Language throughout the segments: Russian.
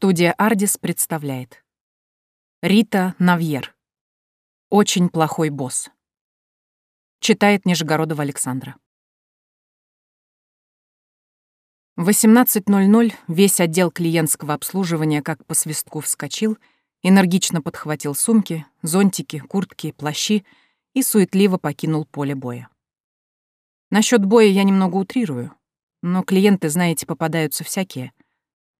Студия «Ардис» представляет. Рита Навьер. Очень плохой босс. Читает Нижегородова Александра. В 18.00 весь отдел клиентского обслуживания как по свистку вскочил, энергично подхватил сумки, зонтики, куртки, плащи и суетливо покинул поле боя. Насчет боя я немного утрирую, но клиенты, знаете, попадаются всякие —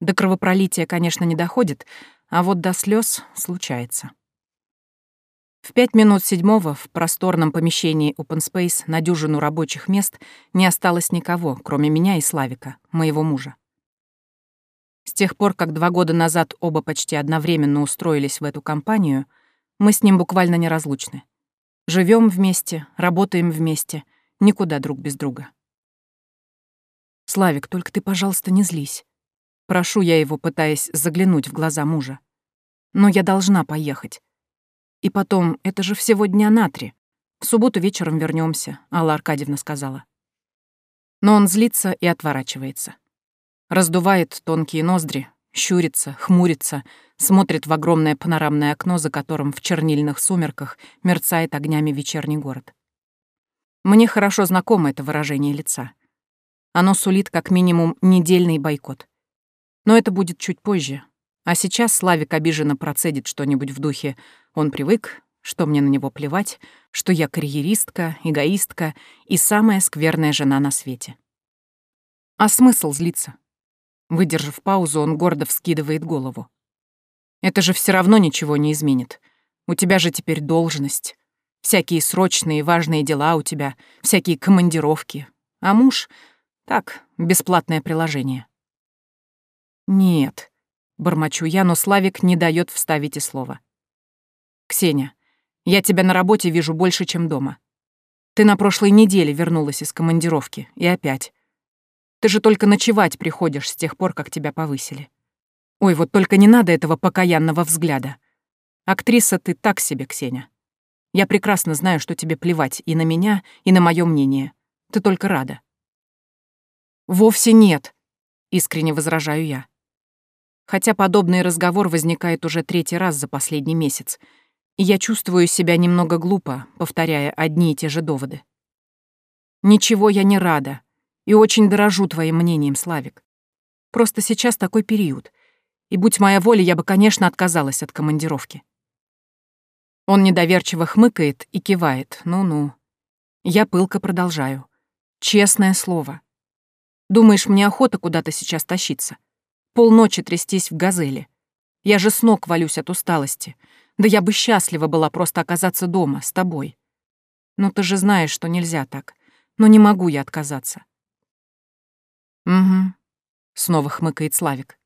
до кровопролития, конечно, не доходит, а вот до слез случается. В пять минут седьмого в просторном помещении Open Space на дюжину рабочих мест не осталось никого, кроме меня и Славика, моего мужа. С тех пор, как два года назад оба почти одновременно устроились в эту компанию, мы с ним буквально неразлучны. Живем вместе, работаем вместе, никуда друг без друга. «Славик, только ты, пожалуйста, не злись. Прошу я его, пытаясь заглянуть в глаза мужа. Но я должна поехать. И потом, это же всего дня на три. В субботу вечером вернемся, Алла Аркадьевна сказала. Но он злится и отворачивается. Раздувает тонкие ноздри, щурится, хмурится, смотрит в огромное панорамное окно, за которым в чернильных сумерках мерцает огнями вечерний город. Мне хорошо знакомо это выражение лица. Оно сулит как минимум недельный бойкот. Но это будет чуть позже. А сейчас Славик обиженно процедит что-нибудь в духе «он привык», что мне на него плевать, что я карьеристка, эгоистка и самая скверная жена на свете. А смысл злиться? Выдержав паузу, он гордо вскидывает голову. Это же все равно ничего не изменит. У тебя же теперь должность. Всякие срочные важные дела у тебя, всякие командировки. А муж — так, бесплатное приложение. «Нет», — бормочу я, но Славик не дает вставить и слова. «Ксения, я тебя на работе вижу больше, чем дома. Ты на прошлой неделе вернулась из командировки, и опять. Ты же только ночевать приходишь с тех пор, как тебя повысили. Ой, вот только не надо этого покаянного взгляда. Актриса ты так себе, Ксения. Я прекрасно знаю, что тебе плевать и на меня, и на мое мнение. Ты только рада». «Вовсе нет», — искренне возражаю я хотя подобный разговор возникает уже третий раз за последний месяц, и я чувствую себя немного глупо, повторяя одни и те же доводы. Ничего я не рада, и очень дорожу твоим мнением, Славик. Просто сейчас такой период, и будь моя воля, я бы, конечно, отказалась от командировки. Он недоверчиво хмыкает и кивает, ну-ну. Я пылко продолжаю. Честное слово. Думаешь, мне охота куда-то сейчас тащиться? Полночи трястись в газели. Я же с ног валюсь от усталости. Да я бы счастлива была просто оказаться дома, с тобой. Но ты же знаешь, что нельзя так. Но не могу я отказаться. Угу. Снова хмыкает Славик.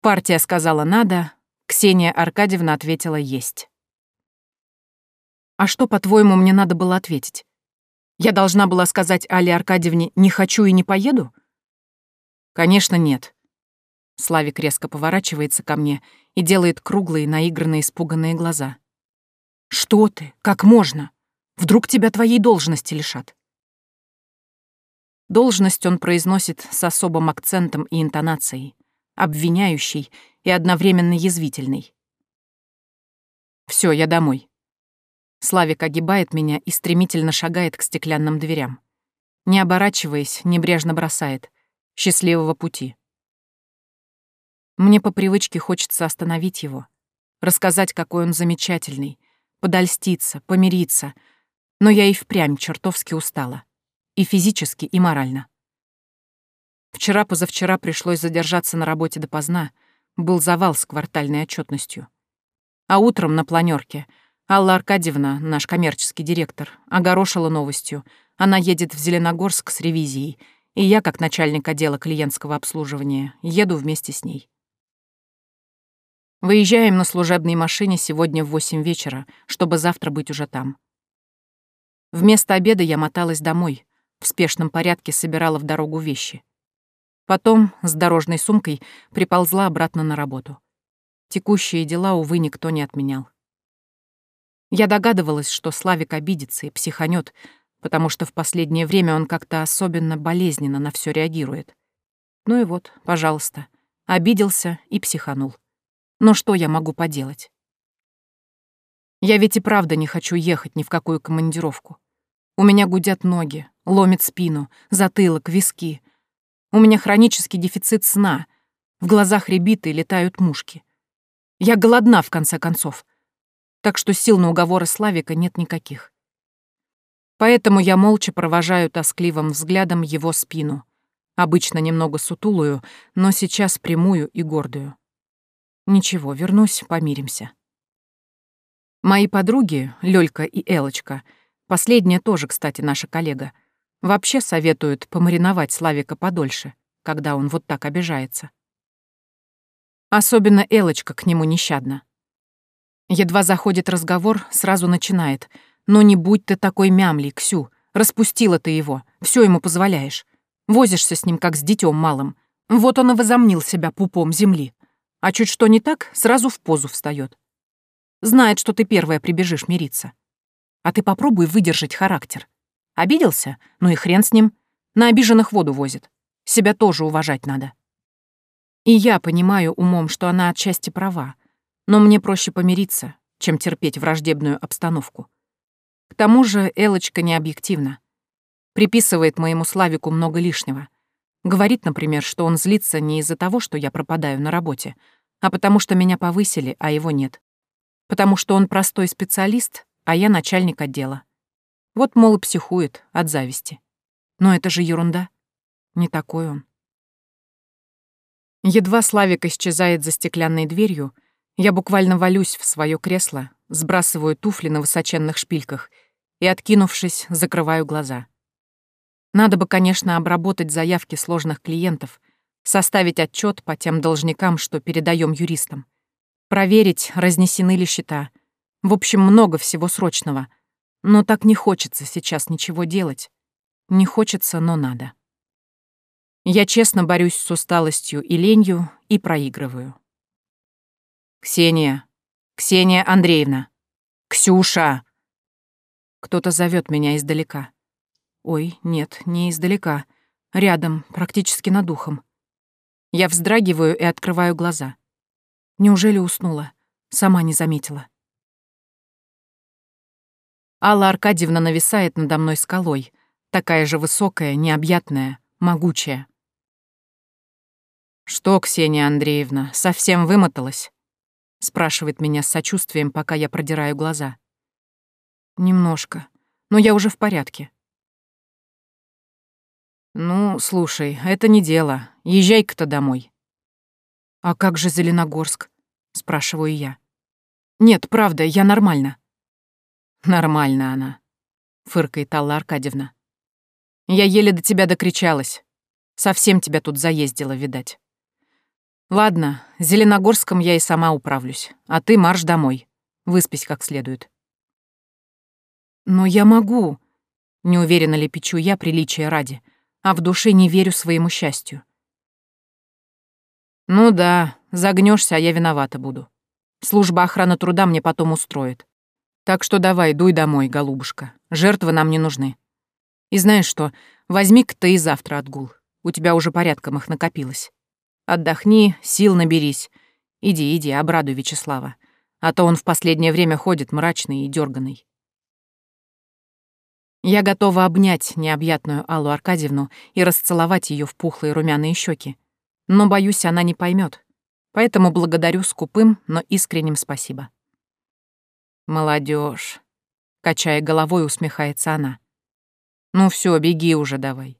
Партия сказала «надо», Ксения Аркадьевна ответила «есть». А что, по-твоему, мне надо было ответить? Я должна была сказать Али Аркадьевне «не хочу и не поеду»? Конечно, нет. Славик резко поворачивается ко мне и делает круглые, наигранные, испуганные глаза. «Что ты? Как можно? Вдруг тебя твоей должности лишат?» Должность он произносит с особым акцентом и интонацией, обвиняющей и одновременно язвительной. Все, я домой». Славик огибает меня и стремительно шагает к стеклянным дверям. Не оборачиваясь, небрежно бросает. «Счастливого пути». Мне по привычке хочется остановить его, рассказать, какой он замечательный, подольститься, помириться, но я и впрямь чертовски устала. И физически, и морально. Вчера-позавчера пришлось задержаться на работе допоздна, был завал с квартальной отчетностью. А утром на планерке Алла Аркадьевна, наш коммерческий директор, огорошила новостью. Она едет в Зеленогорск с ревизией, и я, как начальник отдела клиентского обслуживания, еду вместе с ней. Выезжаем на служебной машине сегодня в восемь вечера, чтобы завтра быть уже там. Вместо обеда я моталась домой, в спешном порядке собирала в дорогу вещи. Потом с дорожной сумкой приползла обратно на работу. Текущие дела, увы, никто не отменял. Я догадывалась, что Славик обидится и психанет, потому что в последнее время он как-то особенно болезненно на все реагирует. Ну и вот, пожалуйста, Обиделся и психанул. Но что я могу поделать? Я ведь и правда не хочу ехать ни в какую командировку. У меня гудят ноги, ломит спину, затылок, виски. У меня хронический дефицит сна. В глазах рябит и летают мушки. Я голодна, в конце концов. Так что сил на уговоры Славика нет никаких. Поэтому я молча провожаю тоскливым взглядом его спину, обычно немного сутулую, но сейчас прямую и гордую. Ничего, вернусь, помиримся. Мои подруги, Лёлька и Элочка, последняя тоже, кстати, наша коллега, вообще советуют помариновать Славика подольше, когда он вот так обижается. Особенно Элочка к нему нещадна. Едва заходит разговор, сразу начинает. «Ну не будь ты такой мямлей, Ксю, распустила ты его, все ему позволяешь. Возишься с ним, как с детем малым. Вот он и возомнил себя пупом земли. А чуть что не так, сразу в позу встает. Знает, что ты первая прибежишь мириться. А ты попробуй выдержать характер. Обиделся? Ну и хрен с ним. На обиженных воду возит. Себя тоже уважать надо. И я понимаю умом, что она отчасти права, но мне проще помириться, чем терпеть враждебную обстановку. К тому же Элочка не объективна. Приписывает моему Славику много лишнего. Говорит, например, что он злится не из-за того, что я пропадаю на работе, а потому что меня повысили, а его нет потому что он простой специалист, а я начальник отдела. Вот, мол, и психует от зависти. Но это же ерунда. Не такой он. Едва Славик исчезает за стеклянной дверью, я буквально валюсь в свое кресло, сбрасываю туфли на высоченных шпильках и, откинувшись, закрываю глаза. Надо бы, конечно, обработать заявки сложных клиентов, составить отчет по тем должникам, что передаем юристам. Проверить, разнесены ли счета. В общем, много всего срочного. Но так не хочется сейчас ничего делать. Не хочется, но надо. Я честно борюсь с усталостью и ленью и проигрываю. «Ксения! Ксения Андреевна! Ксюша!» Кто-то зовет меня издалека. Ой, нет, не издалека. Рядом, практически над ухом. Я вздрагиваю и открываю глаза. Неужели уснула? Сама не заметила. Алла Аркадьевна нависает надо мной скалой, такая же высокая, необъятная, могучая. «Что, Ксения Андреевна, совсем вымоталась?» — спрашивает меня с сочувствием, пока я продираю глаза. «Немножко, но я уже в порядке». «Ну, слушай, это не дело. Езжай-ка-то домой. «А как же Зеленогорск?» — спрашиваю я. «Нет, правда, я нормально». «Нормально она», — фыркает Алла Аркадьевна. «Я еле до тебя докричалась. Совсем тебя тут заездила, видать. Ладно, Зеленогорском я и сама управлюсь, а ты марш домой. Выспись как следует». «Но я могу», — неуверенно лепечу я приличия ради, а в душе не верю своему счастью. «Ну да, загнешься, а я виновата буду. Служба охраны труда мне потом устроит. Так что давай, дуй домой, голубушка. Жертвы нам не нужны. И знаешь что, возьми-ка ты и завтра отгул. У тебя уже порядком их накопилось. Отдохни, сил наберись. Иди, иди, обрадуй Вячеслава. А то он в последнее время ходит мрачный и дерганый. Я готова обнять необъятную Аллу Аркадьевну и расцеловать ее в пухлые румяные щеки, но, боюсь, она не поймет. Поэтому благодарю скупым, но искренним спасибо. Молодежь, качая головой, усмехается она. Ну все, беги уже давай.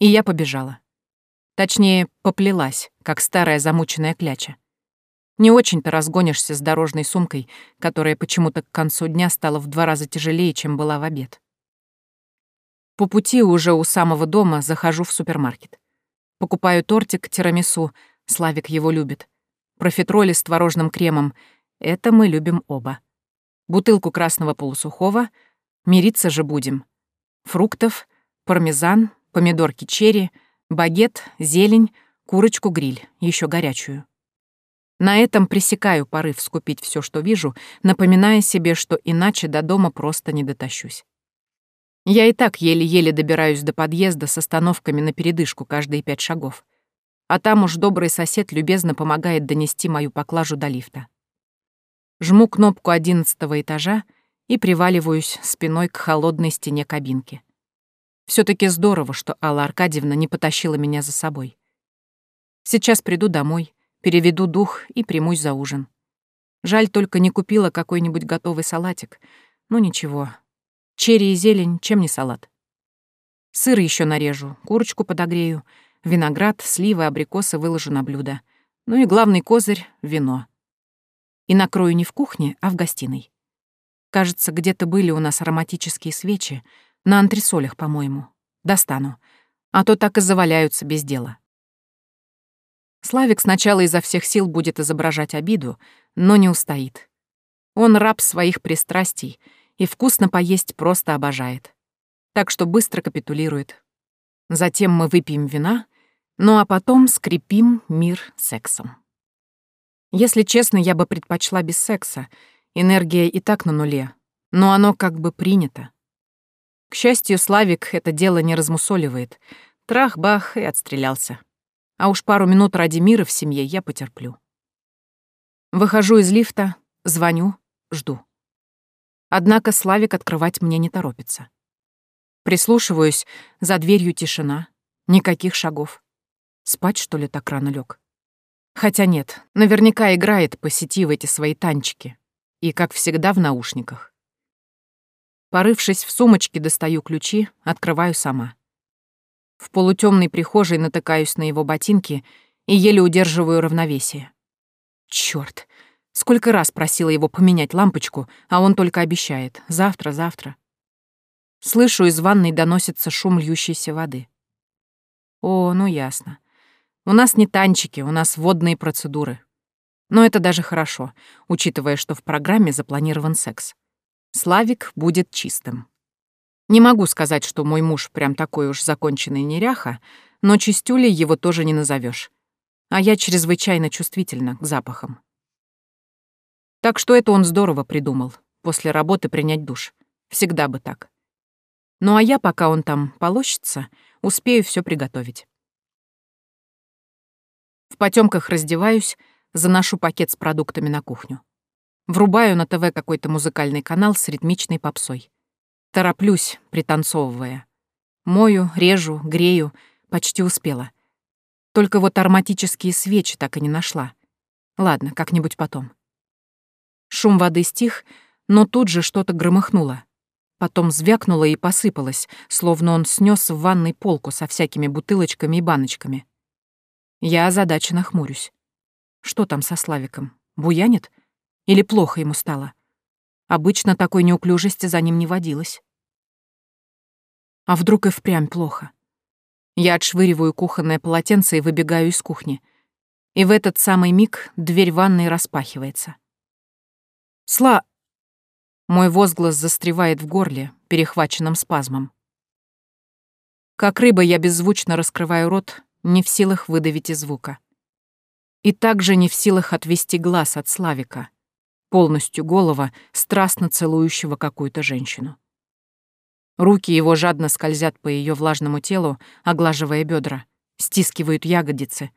И я побежала. Точнее, поплелась, как старая замученная кляча. Не очень-то разгонишься с дорожной сумкой, которая почему-то к концу дня стала в два раза тяжелее, чем была в обед. По пути уже у самого дома захожу в супермаркет. Покупаю тортик тирамису, Славик его любит. Профитроли с творожным кремом. Это мы любим оба. Бутылку красного полусухого. Мириться же будем. Фруктов, пармезан, помидорки черри, багет, зелень, курочку-гриль, еще горячую. На этом пресекаю порыв скупить все, что вижу, напоминая себе, что иначе до дома просто не дотащусь. Я и так еле-еле добираюсь до подъезда с остановками на передышку каждые пять шагов. а там уж добрый сосед любезно помогает донести мою поклажу до лифта. Жму кнопку одиннадцатого этажа и приваливаюсь спиной к холодной стене кабинки. все таки здорово, что Алла Аркадьевна не потащила меня за собой. Сейчас приду домой, переведу дух и примусь за ужин. Жаль, только не купила какой-нибудь готовый салатик. Ну ничего. Черри и зелень, чем не салат. Сыр еще нарежу, курочку подогрею, виноград, сливы, абрикосы выложу на блюдо. Ну и главный козырь — вино. И накрою не в кухне, а в гостиной. Кажется, где-то были у нас ароматические свечи, на антресолях, по-моему. Достану. А то так и заваляются без дела. Славик сначала изо всех сил будет изображать обиду, но не устоит. Он раб своих пристрастий и вкусно поесть просто обожает. Так что быстро капитулирует. Затем мы выпьем вина, ну а потом скрепим мир сексом. Если честно, я бы предпочла без секса. Энергия и так на нуле, но оно как бы принято. К счастью, Славик это дело не размусоливает. Трах-бах и отстрелялся. А уж пару минут ради мира в семье я потерплю. Выхожу из лифта, звоню, жду. Однако Славик открывать мне не торопится. Прислушиваюсь, за дверью тишина, никаких шагов. Спать, что ли, так рано лег? Хотя нет, наверняка играет по сети в эти свои танчики. И, как всегда, в наушниках. Порывшись в сумочке, достаю ключи, открываю сама. В полутемной прихожей натыкаюсь на его ботинки и еле удерживаю равновесие. Черт! Сколько раз просила его поменять лампочку, а он только обещает. Завтра, завтра. Слышу, из ванной доносится шум льющейся воды. О, ну ясно. У нас не танчики, у нас водные процедуры. Но это даже хорошо, учитывая, что в программе запланирован секс. Славик будет чистым. Не могу сказать, что мой муж прям такой уж законченный неряха, но чистюлей его тоже не назовешь. А я чрезвычайно чувствительна к запахам. Так что это он здорово придумал, после работы принять душ. Всегда бы так. Ну а я, пока он там полощется, успею все приготовить. В потемках раздеваюсь, заношу пакет с продуктами на кухню. Врубаю на ТВ какой-то музыкальный канал с ритмичной попсой. Тороплюсь, пританцовывая. Мою, режу, грею, почти успела. Только вот ароматические свечи так и не нашла. Ладно, как-нибудь потом. Шум воды стих, но тут же что-то громыхнуло. Потом звякнуло и посыпалось, словно он снес в ванной полку со всякими бутылочками и баночками. Я озадаченно хмурюсь. Что там со Славиком? Буянит? Или плохо ему стало? Обычно такой неуклюжести за ним не водилось. А вдруг и впрямь плохо? Я отшвыриваю кухонное полотенце и выбегаю из кухни. И в этот самый миг дверь ванной распахивается. «Сла...» Мой возглас застревает в горле, перехваченном спазмом. Как рыба я беззвучно раскрываю рот, не в силах выдавить и звука. И также не в силах отвести глаз от Славика полностью голова, страстно целующего какую-то женщину. Руки его жадно скользят по ее влажному телу, оглаживая бедра, стискивают ягодицы.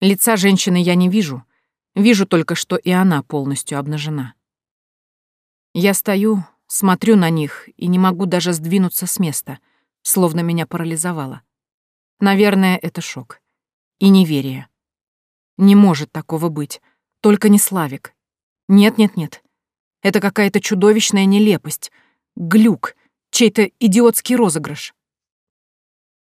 Лица женщины я не вижу, вижу только, что и она полностью обнажена. Я стою, смотрю на них и не могу даже сдвинуться с места, словно меня парализовало. Наверное, это шок. И неверие. Не может такого быть. Только не Славик, нет-нет-нет. Это какая-то чудовищная нелепость. Глюк. Чей-то идиотский розыгрыш.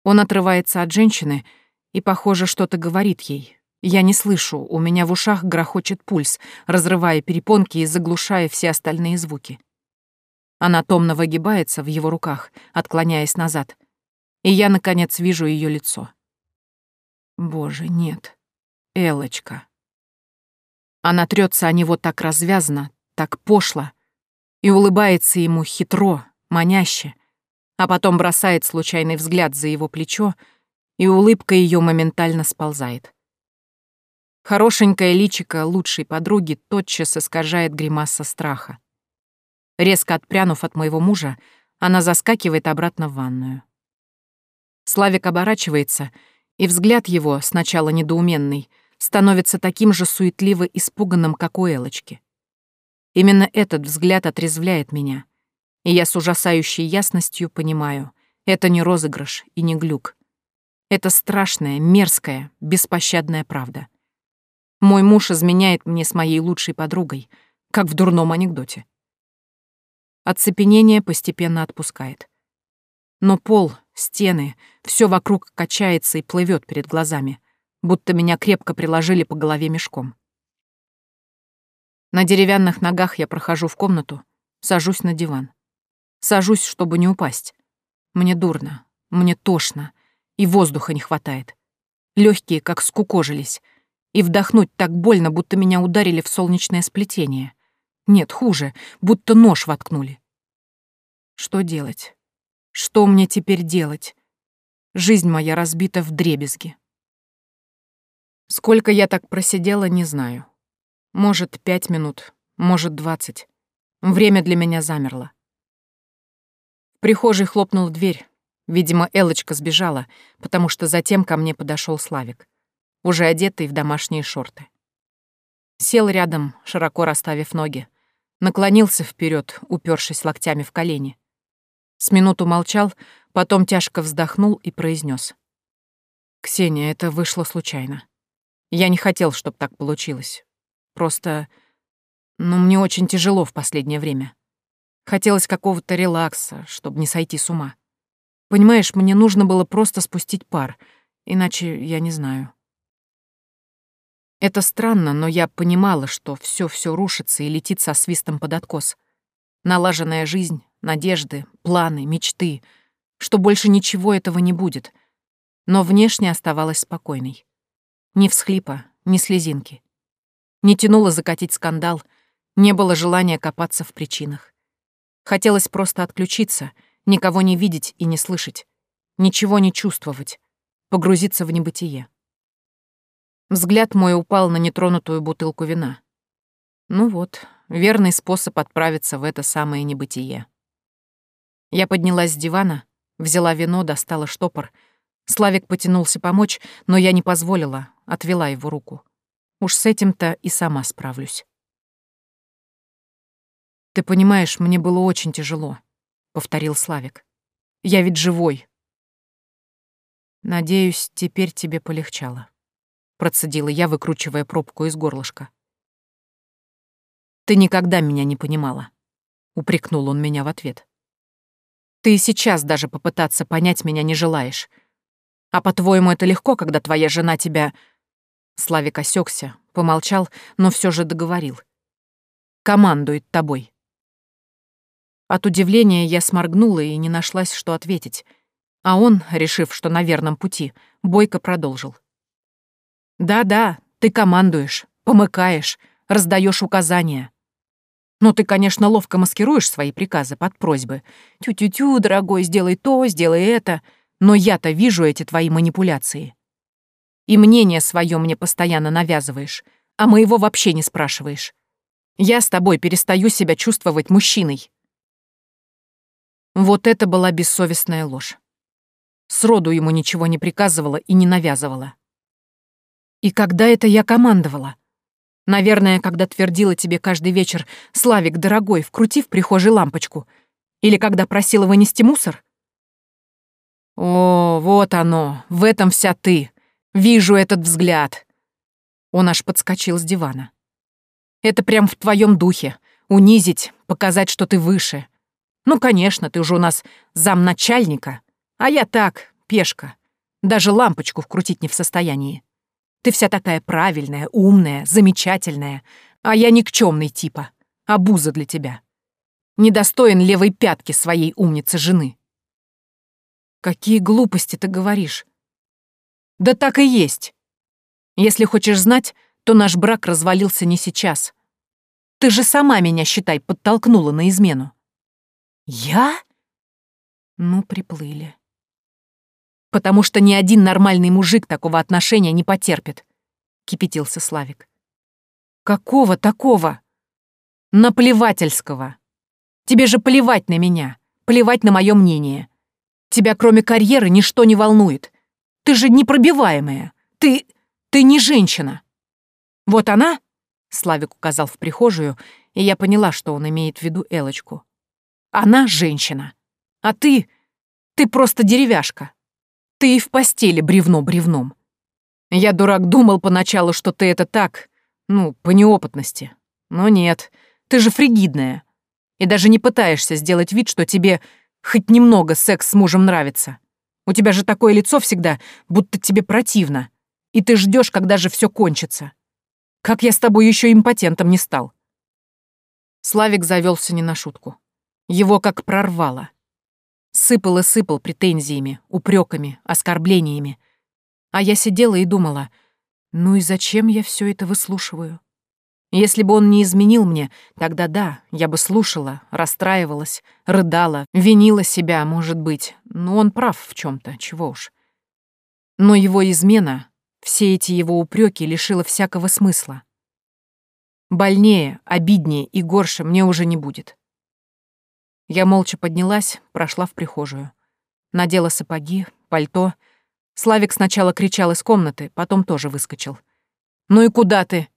Он отрывается от женщины и, похоже, что-то говорит ей. Я не слышу, у меня в ушах грохочет пульс, разрывая перепонки и заглушая все остальные звуки. Она томно выгибается в его руках, отклоняясь назад. И я, наконец, вижу ее лицо. Боже, нет. Элочка. Она трется о него так развязно, так пошло, и улыбается ему хитро, маняще, а потом бросает случайный взгляд за его плечо, и улыбка ее моментально сползает. Хорошенькое личико лучшей подруги тотчас искажает гримаса страха. Резко отпрянув от моего мужа, она заскакивает обратно в ванную. Славик оборачивается И взгляд его, сначала недоуменный, становится таким же суетливо испуганным, как у Элочки. Именно этот взгляд отрезвляет меня, и я с ужасающей ясностью понимаю, это не розыгрыш и не глюк. Это страшная, мерзкая, беспощадная правда. Мой муж изменяет мне с моей лучшей подругой, как в дурном анекдоте. Оцепенение постепенно отпускает. Но пол, стены, все вокруг качается и плывет перед глазами, будто меня крепко приложили по голове мешком. На деревянных ногах я прохожу в комнату, сажусь на диван. Сажусь, чтобы не упасть. Мне дурно, мне тошно, и воздуха не хватает. Легкие как скукожились, и вдохнуть так больно, будто меня ударили в солнечное сплетение. Нет, хуже, будто нож воткнули. Что делать? Что мне теперь делать? Жизнь моя разбита в дребезги. Сколько я так просидела, не знаю. Может, пять минут, может, двадцать. Время для меня замерло. В прихожей хлопнула дверь. Видимо, Элочка сбежала, потому что затем ко мне подошел Славик, уже одетый в домашние шорты. Сел рядом, широко расставив ноги, наклонился вперед, упершись локтями в колени. С минуту молчал, потом тяжко вздохнул и произнес: «Ксения, это вышло случайно. Я не хотел, чтобы так получилось. Просто... Ну, мне очень тяжело в последнее время. Хотелось какого-то релакса, чтобы не сойти с ума. Понимаешь, мне нужно было просто спустить пар, иначе я не знаю. Это странно, но я понимала, что все-все рушится и летит со свистом под откос. Налаженная жизнь, надежды, планы, мечты, что больше ничего этого не будет. Но внешне оставалась спокойной. Ни всхлипа, ни слезинки. Не тянуло закатить скандал, не было желания копаться в причинах. Хотелось просто отключиться, никого не видеть и не слышать, ничего не чувствовать, погрузиться в небытие. Взгляд мой упал на нетронутую бутылку вина. Ну вот, верный способ отправиться в это самое небытие. Я поднялась с дивана, взяла вино, достала штопор. Славик потянулся помочь, но я не позволила, отвела его руку. Уж с этим-то и сама справлюсь. «Ты понимаешь, мне было очень тяжело», — повторил Славик. «Я ведь живой». «Надеюсь, теперь тебе полегчало» процедила я, выкручивая пробку из горлышка. «Ты никогда меня не понимала», — упрекнул он меня в ответ. «Ты и сейчас даже попытаться понять меня не желаешь. А по-твоему, это легко, когда твоя жена тебя...» Славик осекся, помолчал, но все же договорил. «Командует тобой». От удивления я сморгнула и не нашлась, что ответить. А он, решив, что на верном пути, бойко продолжил. Да-да, ты командуешь, помыкаешь, раздаешь указания. Но ты, конечно, ловко маскируешь свои приказы под просьбы. Тю-тю-тю, дорогой, сделай то, сделай это. Но я-то вижу эти твои манипуляции. И мнение свое мне постоянно навязываешь, а моего вообще не спрашиваешь. Я с тобой перестаю себя чувствовать мужчиной. Вот это была бессовестная ложь. Сроду ему ничего не приказывала и не навязывала. И когда это я командовала? Наверное, когда твердила тебе каждый вечер «Славик, дорогой, вкрути в прихожей лампочку». Или когда просила вынести мусор? О, вот оно, в этом вся ты. Вижу этот взгляд. Он аж подскочил с дивана. Это прям в твоем духе. Унизить, показать, что ты выше. Ну, конечно, ты уже у нас замначальника. А я так, пешка. Даже лампочку вкрутить не в состоянии. Ты вся такая правильная, умная, замечательная, а я никчемный типа, обуза для тебя. Недостоин левой пятки своей умницы жены. Какие глупости ты говоришь? Да так и есть. Если хочешь знать, то наш брак развалился не сейчас. Ты же сама меня, считай, подтолкнула на измену. Я? Ну, приплыли потому что ни один нормальный мужик такого отношения не потерпит», — кипятился Славик. «Какого такого?» «Наплевательского. Тебе же плевать на меня, плевать на мое мнение. Тебя, кроме карьеры, ничто не волнует. Ты же непробиваемая. Ты... ты не женщина. Вот она, Славик указал в прихожую, и я поняла, что он имеет в виду Элочку. Она женщина. А ты... ты просто деревяшка. Ты и в постели бревно бревном. Я, дурак, думал поначалу, что ты это так, ну, по неопытности. Но нет, ты же фригидная. И даже не пытаешься сделать вид, что тебе хоть немного секс с мужем нравится. У тебя же такое лицо всегда, будто тебе противно. И ты ждешь, когда же все кончится. Как я с тобой еще импотентом не стал? Славик завелся не на шутку. Его как прорвало. Сыпал и сыпал претензиями, упреками, оскорблениями. А я сидела и думала, ну и зачем я все это выслушиваю? Если бы он не изменил мне, тогда да, я бы слушала, расстраивалась, рыдала, винила себя, может быть. Но он прав в чем то чего уж. Но его измена, все эти его упреки лишила всякого смысла. Больнее, обиднее и горше мне уже не будет. Я молча поднялась, прошла в прихожую. Надела сапоги, пальто. Славик сначала кричал из комнаты, потом тоже выскочил. «Ну и куда ты?»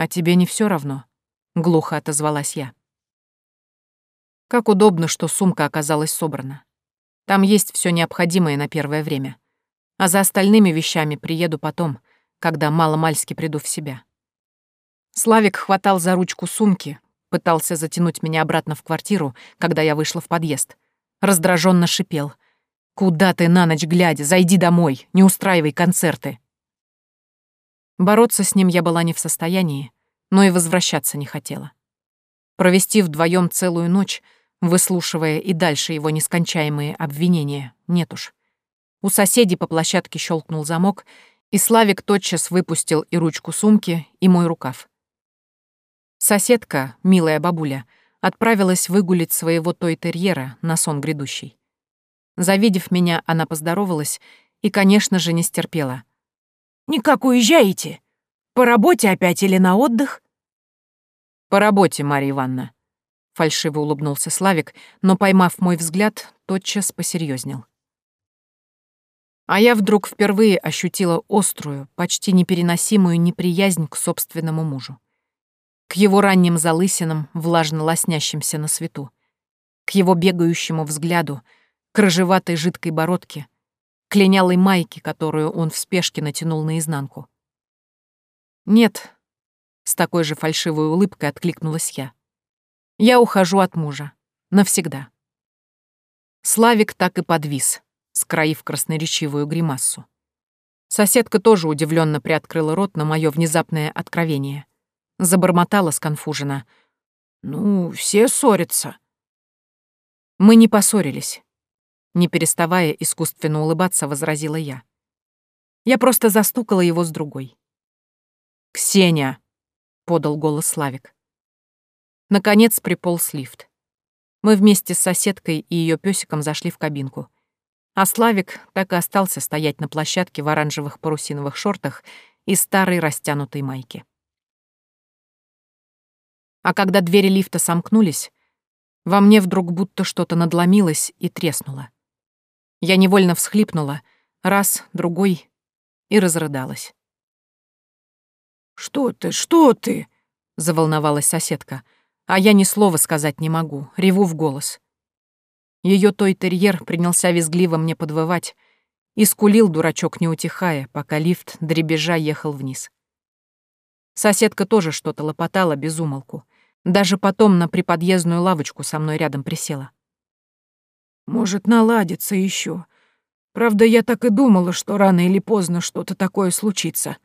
«А тебе не все равно?» — глухо отозвалась я. Как удобно, что сумка оказалась собрана. Там есть все необходимое на первое время. А за остальными вещами приеду потом, когда мало-мальски приду в себя. Славик хватал за ручку сумки, пытался затянуть меня обратно в квартиру, когда я вышла в подъезд. Раздраженно шипел. «Куда ты на ночь глядя? Зайди домой, не устраивай концерты!» Бороться с ним я была не в состоянии, но и возвращаться не хотела. Провести вдвоем целую ночь, выслушивая и дальше его нескончаемые обвинения, нет уж. У соседей по площадке щелкнул замок, и Славик тотчас выпустил и ручку сумки, и мой рукав. Соседка, милая бабуля, отправилась выгулить своего той-терьера на сон грядущий. Завидев меня, она поздоровалась и, конечно же, не стерпела — Никак уезжаете? По работе опять или на отдых?» «По работе, Марья Ивановна», — фальшиво улыбнулся Славик, но, поймав мой взгляд, тотчас посерьезнел. А я вдруг впервые ощутила острую, почти непереносимую неприязнь к собственному мужу. К его ранним залысинам, влажно лоснящимся на свету. К его бегающему взгляду, к рыжеватой жидкой бородке, к линялой майке, которую он в спешке натянул наизнанку. «Нет», — с такой же фальшивой улыбкой откликнулась я. «Я ухожу от мужа. Навсегда». Славик так и подвис, скроив красноречивую гримассу. Соседка тоже удивленно приоткрыла рот на мое внезапное откровение. Забормотала сконфуженно. «Ну, все ссорятся». Мы не поссорились. Не переставая искусственно улыбаться, возразила я. Я просто застукала его с другой. «Ксения!» — подал голос Славик. Наконец приполз лифт. Мы вместе с соседкой и ее песиком зашли в кабинку. А Славик так и остался стоять на площадке в оранжевых парусиновых шортах и старой растянутой майке. А когда двери лифта сомкнулись, во мне вдруг будто что-то надломилось и треснуло. Я невольно всхлипнула, раз, другой, и разрыдалась. «Что ты, что ты?» — заволновалась соседка, а я ни слова сказать не могу, реву в голос. Ее той терьер принялся визгливо мне подвывать и скулил дурачок, не утихая, пока лифт дребезжа ехал вниз. Соседка тоже что-то лопотала без умолку. Даже потом на приподъездную лавочку со мной рядом присела. Может, наладится еще. Правда, я так и думала, что рано или поздно что-то такое случится.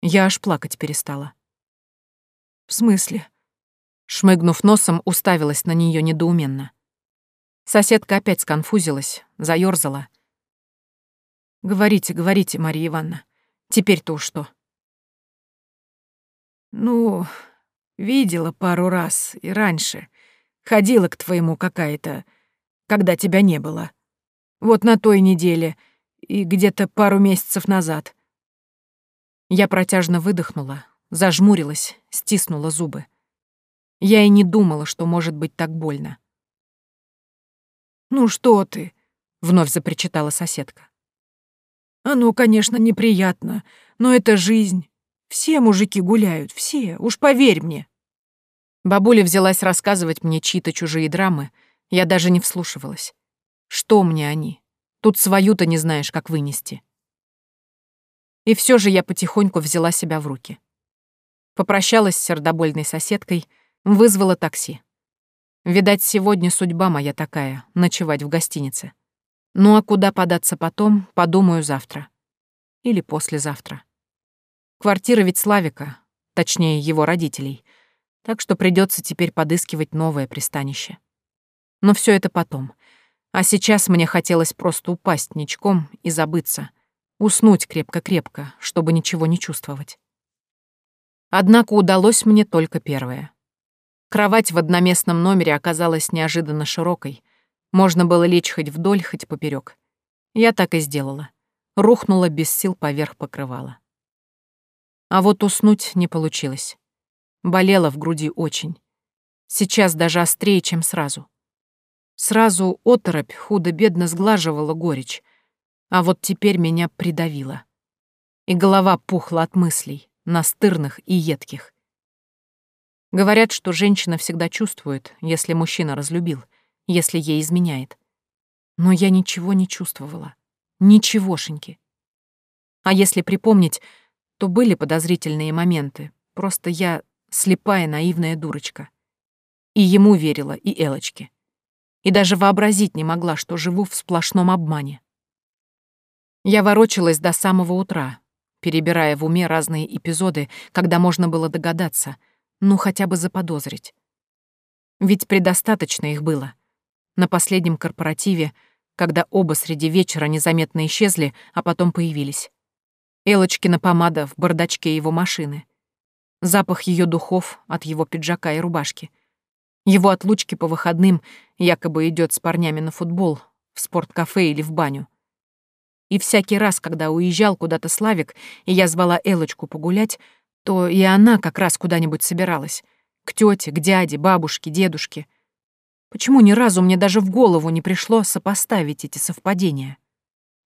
Я аж плакать перестала. В смысле? Шмыгнув носом, уставилась на нее недоуменно. Соседка опять сконфузилась, заёрзала. «Говорите, говорите, Мария Ивановна. Теперь-то уж что?» «Ну, видела пару раз и раньше. Ходила к твоему какая-то когда тебя не было. Вот на той неделе и где-то пару месяцев назад. Я протяжно выдохнула, зажмурилась, стиснула зубы. Я и не думала, что может быть так больно. «Ну что ты? — вновь запричитала соседка. «Оно, конечно, неприятно, но это жизнь. Все мужики гуляют, все, уж поверь мне». Бабуля взялась рассказывать мне чьи-то чужие драмы, я даже не вслушивалась. Что мне они? Тут свою-то не знаешь, как вынести. И все же я потихоньку взяла себя в руки. Попрощалась с сердобольной соседкой, вызвала такси. Видать, сегодня судьба моя такая — ночевать в гостинице. Ну а куда податься потом, подумаю завтра. Или послезавтра. Квартира ведь Славика, точнее, его родителей, так что придется теперь подыскивать новое пристанище. Но все это потом. А сейчас мне хотелось просто упасть ничком и забыться, уснуть крепко-крепко, чтобы ничего не чувствовать. Однако удалось мне только первое. Кровать в одноместном номере оказалась неожиданно широкой. Можно было лечь хоть вдоль, хоть поперек. Я так и сделала. Рухнула без сил поверх покрывала. А вот уснуть не получилось. Болело в груди очень. Сейчас даже острее, чем сразу. Сразу оторопь худо-бедно сглаживала горечь, а вот теперь меня придавило. И голова пухла от мыслей, настырных и едких. Говорят, что женщина всегда чувствует, если мужчина разлюбил, если ей изменяет. Но я ничего не чувствовала. Ничегошеньки. А если припомнить, то были подозрительные моменты. Просто я слепая наивная дурочка. И ему верила, и Элочке. И даже вообразить не могла, что живу в сплошном обмане. Я ворочалась до самого утра, перебирая в уме разные эпизоды, когда можно было догадаться, ну хотя бы заподозрить. Ведь предостаточно их было. На последнем корпоративе, когда оба среди вечера незаметно исчезли, а потом появились. Элочкина помада в бардачке его машины. Запах ее духов от его пиджака и рубашки. Его отлучки по выходным якобы идет с парнями на футбол, в спорткафе или в баню. И всякий раз, когда уезжал куда-то Славик, и я звала Элочку погулять, то и она как раз куда-нибудь собиралась. К тете, к дяде, бабушке, дедушке. Почему ни разу мне даже в голову не пришло сопоставить эти совпадения?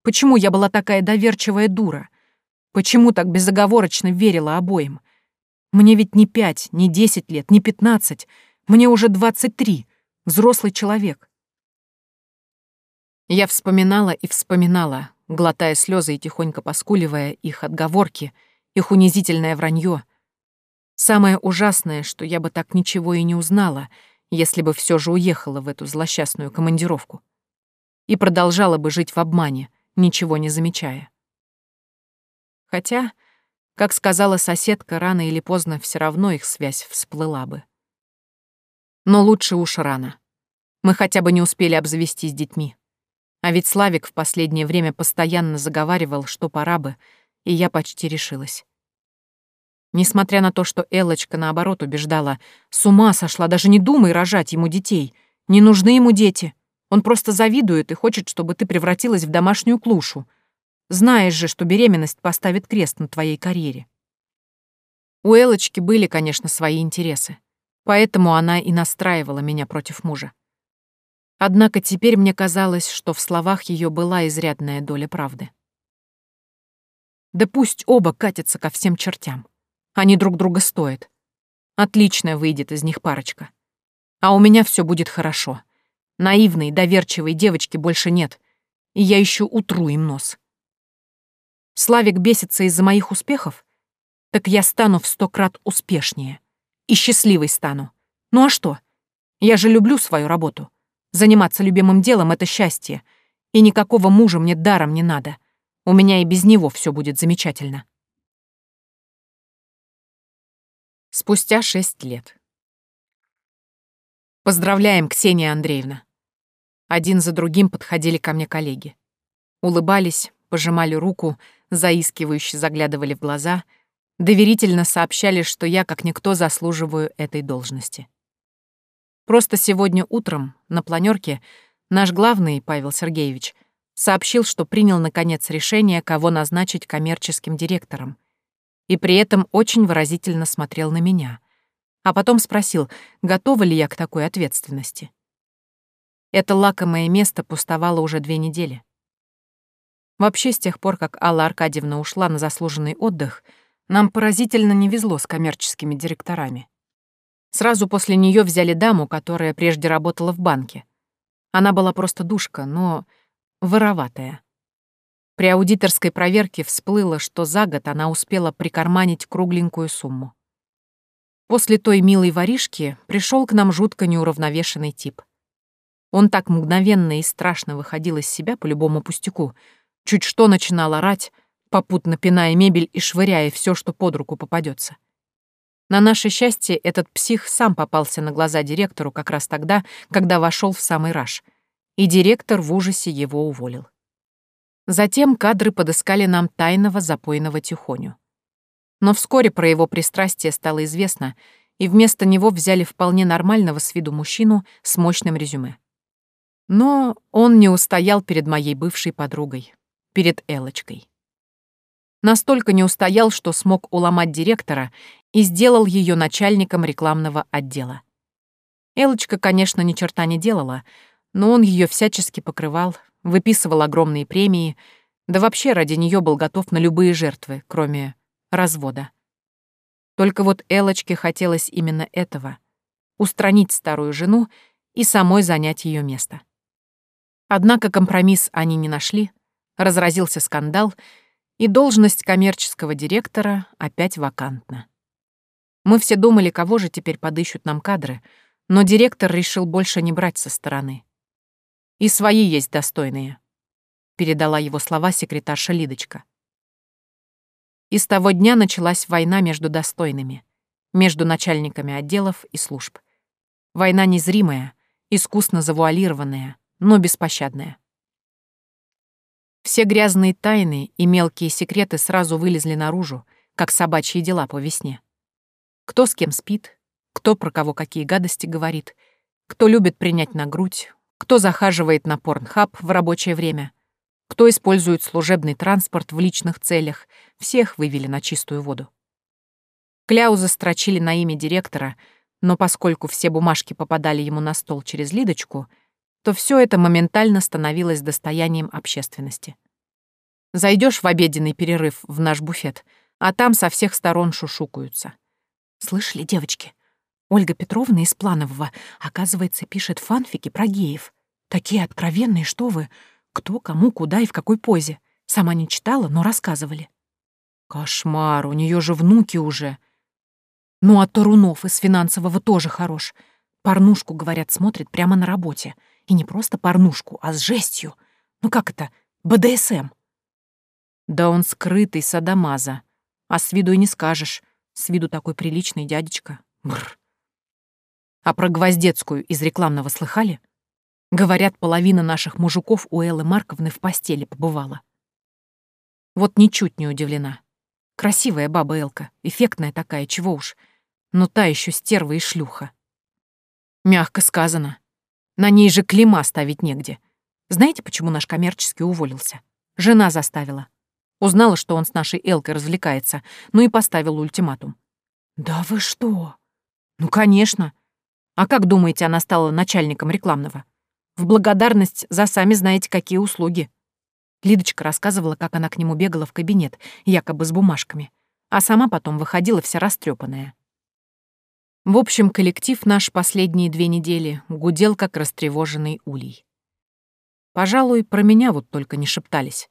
Почему я была такая доверчивая дура? Почему так безоговорочно верила обоим? Мне ведь не пять, не десять лет, не пятнадцать. Мне уже двадцать три. Взрослый человек. Я вспоминала и вспоминала, глотая слезы и тихонько поскуливая их отговорки, их унизительное вранье. Самое ужасное, что я бы так ничего и не узнала, если бы все же уехала в эту злосчастную командировку. И продолжала бы жить в обмане, ничего не замечая. Хотя, как сказала соседка, рано или поздно все равно их связь всплыла бы. Но лучше уж рано. Мы хотя бы не успели обзавестись детьми. А ведь Славик в последнее время постоянно заговаривал, что пора бы, и я почти решилась. Несмотря на то, что Элочка, наоборот, убеждала, с ума сошла, даже не думай рожать ему детей. Не нужны ему дети. Он просто завидует и хочет, чтобы ты превратилась в домашнюю клушу. Знаешь же, что беременность поставит крест на твоей карьере. У Элочки были, конечно, свои интересы. Поэтому она и настраивала меня против мужа. Однако теперь мне казалось, что в словах ее была изрядная доля правды. Да пусть оба катятся ко всем чертям. Они друг друга стоят. Отлично выйдет из них парочка. А у меня все будет хорошо. Наивной, доверчивой девочки больше нет, и я еще утру им нос. Славик бесится из-за моих успехов? Так я стану в сто крат успешнее. И счастливой стану. Ну а что? Я же люблю свою работу. Заниматься любимым делом — это счастье. И никакого мужа мне даром не надо. У меня и без него все будет замечательно. Спустя шесть лет. Поздравляем, Ксения Андреевна. Один за другим подходили ко мне коллеги. Улыбались, пожимали руку, заискивающе заглядывали в глаза, доверительно сообщали, что я, как никто, заслуживаю этой должности. Просто сегодня утром на планерке наш главный, Павел Сергеевич, сообщил, что принял, наконец, решение, кого назначить коммерческим директором, и при этом очень выразительно смотрел на меня, а потом спросил, готова ли я к такой ответственности. Это лакомое место пустовало уже две недели. Вообще, с тех пор, как Алла Аркадьевна ушла на заслуженный отдых, нам поразительно не везло с коммерческими директорами. Сразу после нее взяли даму, которая прежде работала в банке. Она была просто душка, но вороватая. При аудиторской проверке всплыло, что за год она успела прикарманить кругленькую сумму. После той милой воришки пришел к нам жутко неуравновешенный тип. Он так мгновенно и страшно выходил из себя по любому пустяку, чуть что начинал орать, попутно пиная мебель и швыряя все, что под руку попадется. На наше счастье, этот псих сам попался на глаза директору как раз тогда, когда вошел в самый раж, и директор в ужасе его уволил. Затем кадры подыскали нам тайного запойного тихоню. Но вскоре про его пристрастие стало известно, и вместо него взяли вполне нормального с виду мужчину с мощным резюме. Но он не устоял перед моей бывшей подругой, перед Элочкой. Настолько не устоял, что смог уломать директора и сделал ее начальником рекламного отдела. Элочка, конечно, ни черта не делала, но он ее всячески покрывал, выписывал огромные премии, да вообще ради нее был готов на любые жертвы, кроме развода. Только вот Элочке хотелось именно этого — устранить старую жену и самой занять ее место. Однако компромисс они не нашли, разразился скандал, и должность коммерческого директора опять вакантна. Мы все думали, кого же теперь подыщут нам кадры, но директор решил больше не брать со стороны. И свои есть достойные, передала его слова секретарша Лидочка. И с того дня началась война между достойными, между начальниками отделов и служб. Война незримая, искусно завуалированная, но беспощадная. Все грязные тайны и мелкие секреты сразу вылезли наружу, как собачьи дела по весне. Кто с кем спит, кто про кого какие гадости говорит, кто любит принять на грудь, кто захаживает на порнхаб в рабочее время, кто использует служебный транспорт в личных целях, всех вывели на чистую воду. Кляузы строчили на имя директора, но поскольку все бумажки попадали ему на стол через Лидочку, то все это моментально становилось достоянием общественности. Зайдешь в обеденный перерыв в наш буфет, а там со всех сторон шушукаются. «Слышали, девочки? Ольга Петровна из Планового, оказывается, пишет фанфики про геев. Такие откровенные, что вы. Кто, кому, куда и в какой позе. Сама не читала, но рассказывали. Кошмар, у нее же внуки уже. Ну, а Тарунов из финансового тоже хорош. Порнушку, говорят, смотрит прямо на работе. И не просто порнушку, а с жестью. Ну как это? БДСМ. Да он скрытый садомаза. А с виду и не скажешь. С виду такой приличный дядечка. Бррр. А про Гвоздецкую из рекламного слыхали? Говорят, половина наших мужиков у Эллы Марковны в постели побывала. Вот ничуть не удивлена. Красивая баба Элка, эффектная такая, чего уж. Но та еще стерва и шлюха. Мягко сказано. На ней же клима ставить негде. Знаете, почему наш коммерческий уволился? Жена заставила. Узнала, что он с нашей Элкой развлекается, ну и поставила ультиматум. «Да вы что?» «Ну, конечно. А как думаете, она стала начальником рекламного? В благодарность за сами знаете, какие услуги. Лидочка рассказывала, как она к нему бегала в кабинет, якобы с бумажками, а сама потом выходила вся растрепанная. В общем, коллектив наш последние две недели гудел, как растревоженный улей. Пожалуй, про меня вот только не шептались.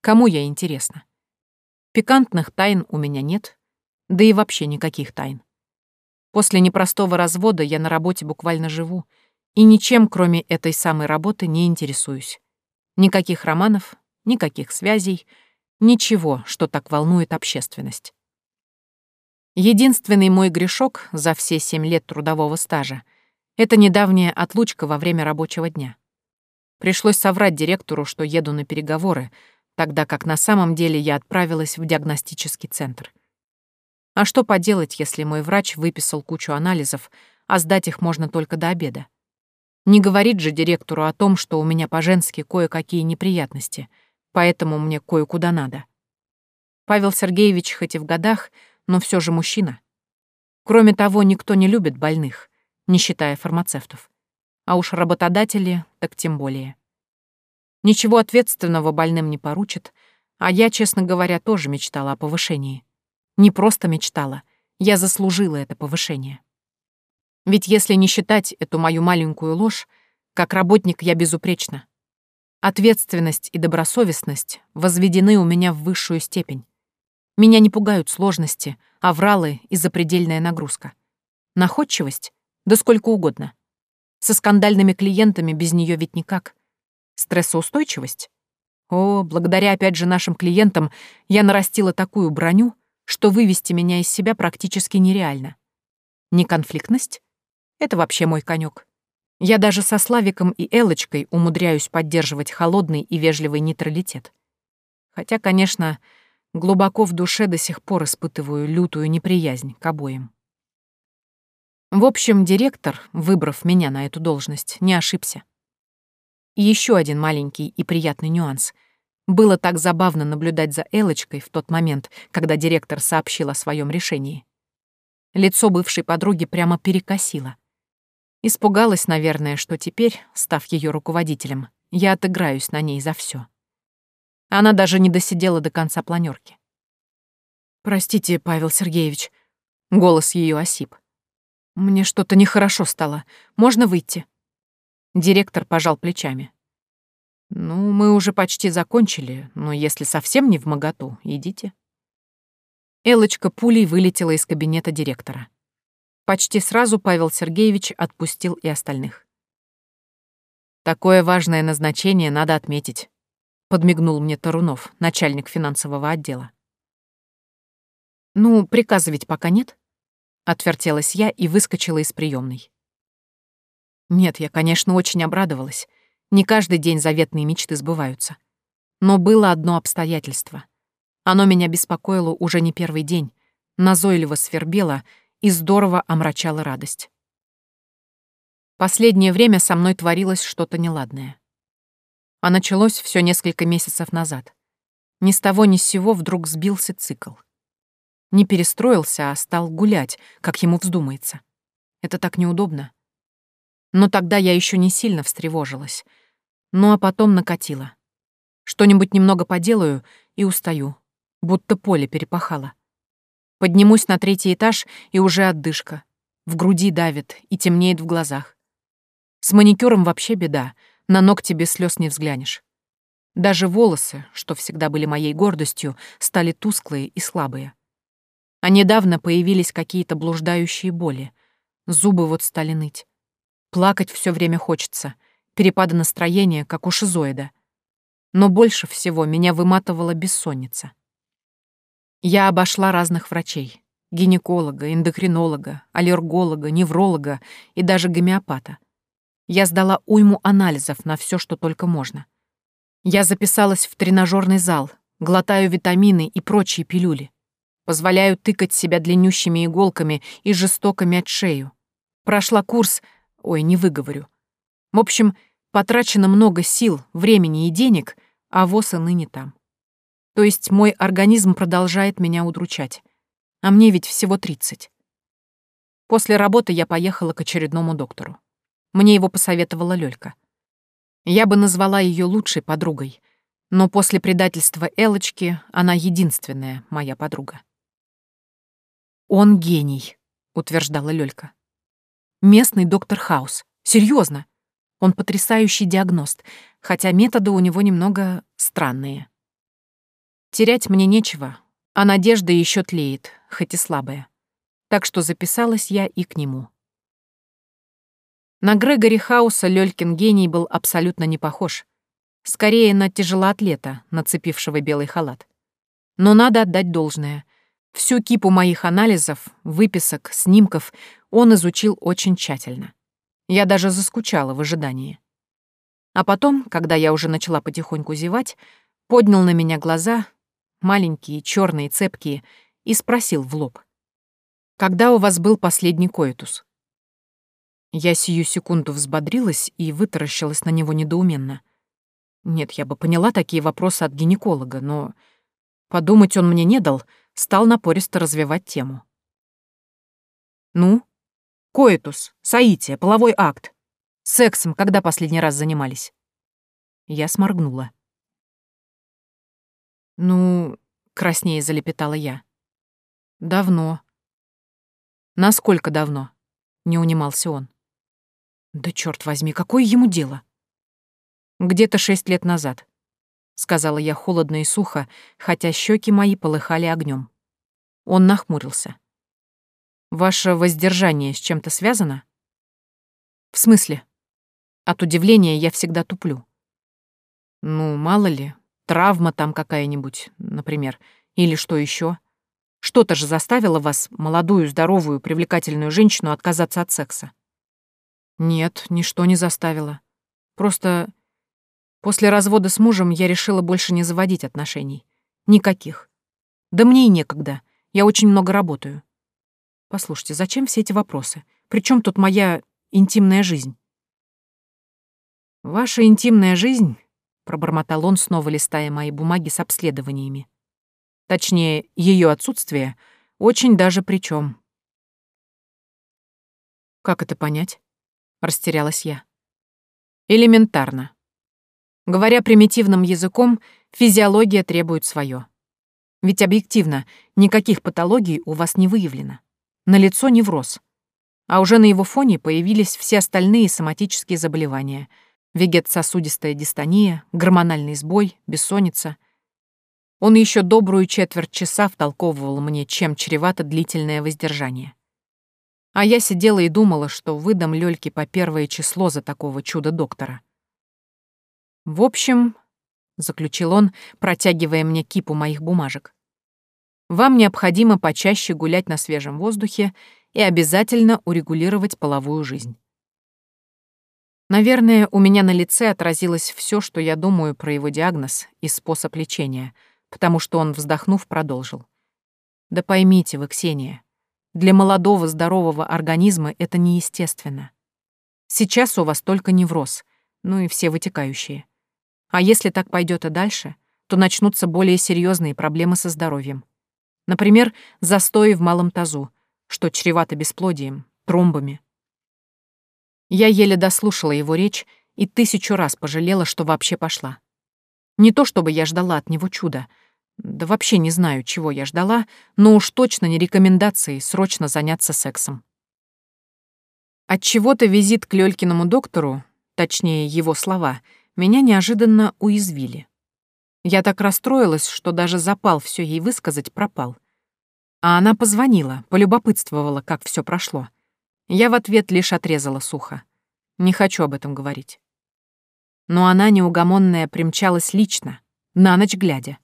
Кому я интересна? Пикантных тайн у меня нет, да и вообще никаких тайн. После непростого развода я на работе буквально живу и ничем, кроме этой самой работы, не интересуюсь. Никаких романов, никаких связей, ничего, что так волнует общественность. Единственный мой грешок за все семь лет трудового стажа — это недавняя отлучка во время рабочего дня. Пришлось соврать директору, что еду на переговоры, тогда как на самом деле я отправилась в диагностический центр — а что поделать, если мой врач выписал кучу анализов, а сдать их можно только до обеда? Не говорит же директору о том, что у меня по-женски кое-какие неприятности, поэтому мне кое-куда надо. Павел Сергеевич хоть и в годах, но все же мужчина. Кроме того, никто не любит больных, не считая фармацевтов. А уж работодатели так тем более. Ничего ответственного больным не поручат, а я, честно говоря, тоже мечтала о повышении. Не просто мечтала, я заслужила это повышение. Ведь если не считать эту мою маленькую ложь, как работник я безупречна. Ответственность и добросовестность возведены у меня в высшую степень. Меня не пугают сложности, авралы и запредельная нагрузка. Находчивость? Да сколько угодно. Со скандальными клиентами без нее ведь никак. Стрессоустойчивость? О, благодаря опять же нашим клиентам я нарастила такую броню, что вывести меня из себя практически нереально. Неконфликтность? Это вообще мой конек. Я даже со Славиком и Элочкой умудряюсь поддерживать холодный и вежливый нейтралитет. Хотя, конечно, глубоко в душе до сих пор испытываю лютую неприязнь к обоим. В общем, директор, выбрав меня на эту должность, не ошибся. И еще один маленький и приятный нюанс. Было так забавно наблюдать за Элочкой в тот момент, когда директор сообщил о своем решении. Лицо бывшей подруги прямо перекосило. Испугалась, наверное, что теперь, став ее руководителем, я отыграюсь на ней за все. Она даже не досидела до конца планерки. «Простите, Павел Сергеевич», — голос ее осип. «Мне что-то нехорошо стало. Можно выйти?» Директор пожал плечами. «Ну, мы уже почти закончили, но если совсем не в моготу, идите». Элочка пулей вылетела из кабинета директора. Почти сразу Павел Сергеевич отпустил и остальных. «Такое важное назначение надо отметить», — подмигнул мне Тарунов, начальник финансового отдела. «Ну, приказа ведь пока нет?» — отвертелась я и выскочила из приемной. Нет, я, конечно, очень обрадовалась. Не каждый день заветные мечты сбываются. Но было одно обстоятельство. Оно меня беспокоило уже не первый день, назойливо свербело — и здорово омрачала радость. Последнее время со мной творилось что-то неладное. А началось все несколько месяцев назад. Ни с того ни с сего вдруг сбился цикл. Не перестроился, а стал гулять, как ему вздумается. Это так неудобно. Но тогда я еще не сильно встревожилась. Ну а потом накатила. Что-нибудь немного поделаю и устаю, будто поле перепахало. Поднимусь на третий этаж, и уже отдышка. В груди давит и темнеет в глазах. С маникюром вообще беда, на ногти без слез не взглянешь. Даже волосы, что всегда были моей гордостью, стали тусклые и слабые. А недавно появились какие-то блуждающие боли. Зубы вот стали ныть. Плакать все время хочется, перепады настроения, как у шизоида. Но больше всего меня выматывала бессонница. Я обошла разных врачей. Гинеколога, эндокринолога, аллерголога, невролога и даже гомеопата. Я сдала уйму анализов на все, что только можно. Я записалась в тренажерный зал, глотаю витамины и прочие пилюли. Позволяю тыкать себя длиннющими иголками и жестоко мять шею. Прошла курс... Ой, не выговорю. В общем, потрачено много сил, времени и денег, а ВОЗ и ныне там. То есть мой организм продолжает меня удручать. А мне ведь всего 30. После работы я поехала к очередному доктору. Мне его посоветовала Лёлька. Я бы назвала ее лучшей подругой, но после предательства Элочки она единственная моя подруга. «Он гений», — утверждала Лёлька. «Местный доктор Хаус. Серьезно. Он потрясающий диагност, хотя методы у него немного странные. Терять мне нечего, а надежда еще тлеет, хоть и слабая. Так что записалась я и к нему. На Грегори Хауса Лёлькин гений был абсолютно не похож. Скорее на тяжелоатлета, нацепившего белый халат. Но надо отдать должное. Всю кипу моих анализов, выписок, снимков он изучил очень тщательно. Я даже заскучала в ожидании. А потом, когда я уже начала потихоньку зевать, поднял на меня глаза маленькие, черные, цепкие, и спросил в лоб. «Когда у вас был последний коитус?» Я сию секунду взбодрилась и вытаращилась на него недоуменно. Нет, я бы поняла такие вопросы от гинеколога, но подумать он мне не дал, стал напористо развивать тему. «Ну? Коитус, соитие, половой акт. Сексом когда последний раз занимались?» Я сморгнула. «Ну...» — краснее залепетала я. «Давно». «Насколько давно?» — не унимался он. «Да черт возьми, какое ему дело?» «Где-то шесть лет назад», — сказала я холодно и сухо, хотя щеки мои полыхали огнем. Он нахмурился. «Ваше воздержание с чем-то связано?» «В смысле?» От удивления я всегда туплю. «Ну, мало ли, травма там какая-нибудь, например, или что еще. Что-то же заставило вас, молодую, здоровую, привлекательную женщину, отказаться от секса?» «Нет, ничто не заставило. Просто после развода с мужем я решила больше не заводить отношений. Никаких. Да мне и некогда. Я очень много работаю. Послушайте, зачем все эти вопросы? Причем тут моя интимная жизнь?» «Ваша интимная жизнь», — пробормотал он, снова листая мои бумаги с обследованиями. Точнее, ее отсутствие, очень даже причем. «Как это понять?» Растерялась я. Элементарно. Говоря примитивным языком, физиология требует свое. Ведь объективно, никаких патологий у вас не выявлено. На лицо невроз. А уже на его фоне появились все остальные соматические заболевания. Вегетососудистая дистония, гормональный сбой, бессонница. Он еще добрую четверть часа втолковывал мне, чем чревато длительное воздержание. А я сидела и думала, что выдам Лёльке по первое число за такого чуда-доктора. «В общем», — заключил он, протягивая мне кипу моих бумажек, «вам необходимо почаще гулять на свежем воздухе и обязательно урегулировать половую жизнь». Наверное, у меня на лице отразилось все, что я думаю про его диагноз и способ лечения, потому что он, вздохнув, продолжил. «Да поймите вы, Ксения, для молодого здорового организма это неестественно. Сейчас у вас только невроз, ну и все вытекающие. А если так пойдет и дальше, то начнутся более серьезные проблемы со здоровьем. Например, застои в малом тазу, что чревато бесплодием, тромбами. Я еле дослушала его речь и тысячу раз пожалела, что вообще пошла. Не то чтобы я ждала от него чуда — да вообще не знаю, чего я ждала, но уж точно не рекомендации срочно заняться сексом. Отчего-то визит к Лёлькиному доктору, точнее его слова, меня неожиданно уязвили. Я так расстроилась, что даже запал все ей высказать пропал. А она позвонила, полюбопытствовала, как все прошло. Я в ответ лишь отрезала сухо. Не хочу об этом говорить. Но она неугомонная примчалась лично, на ночь глядя.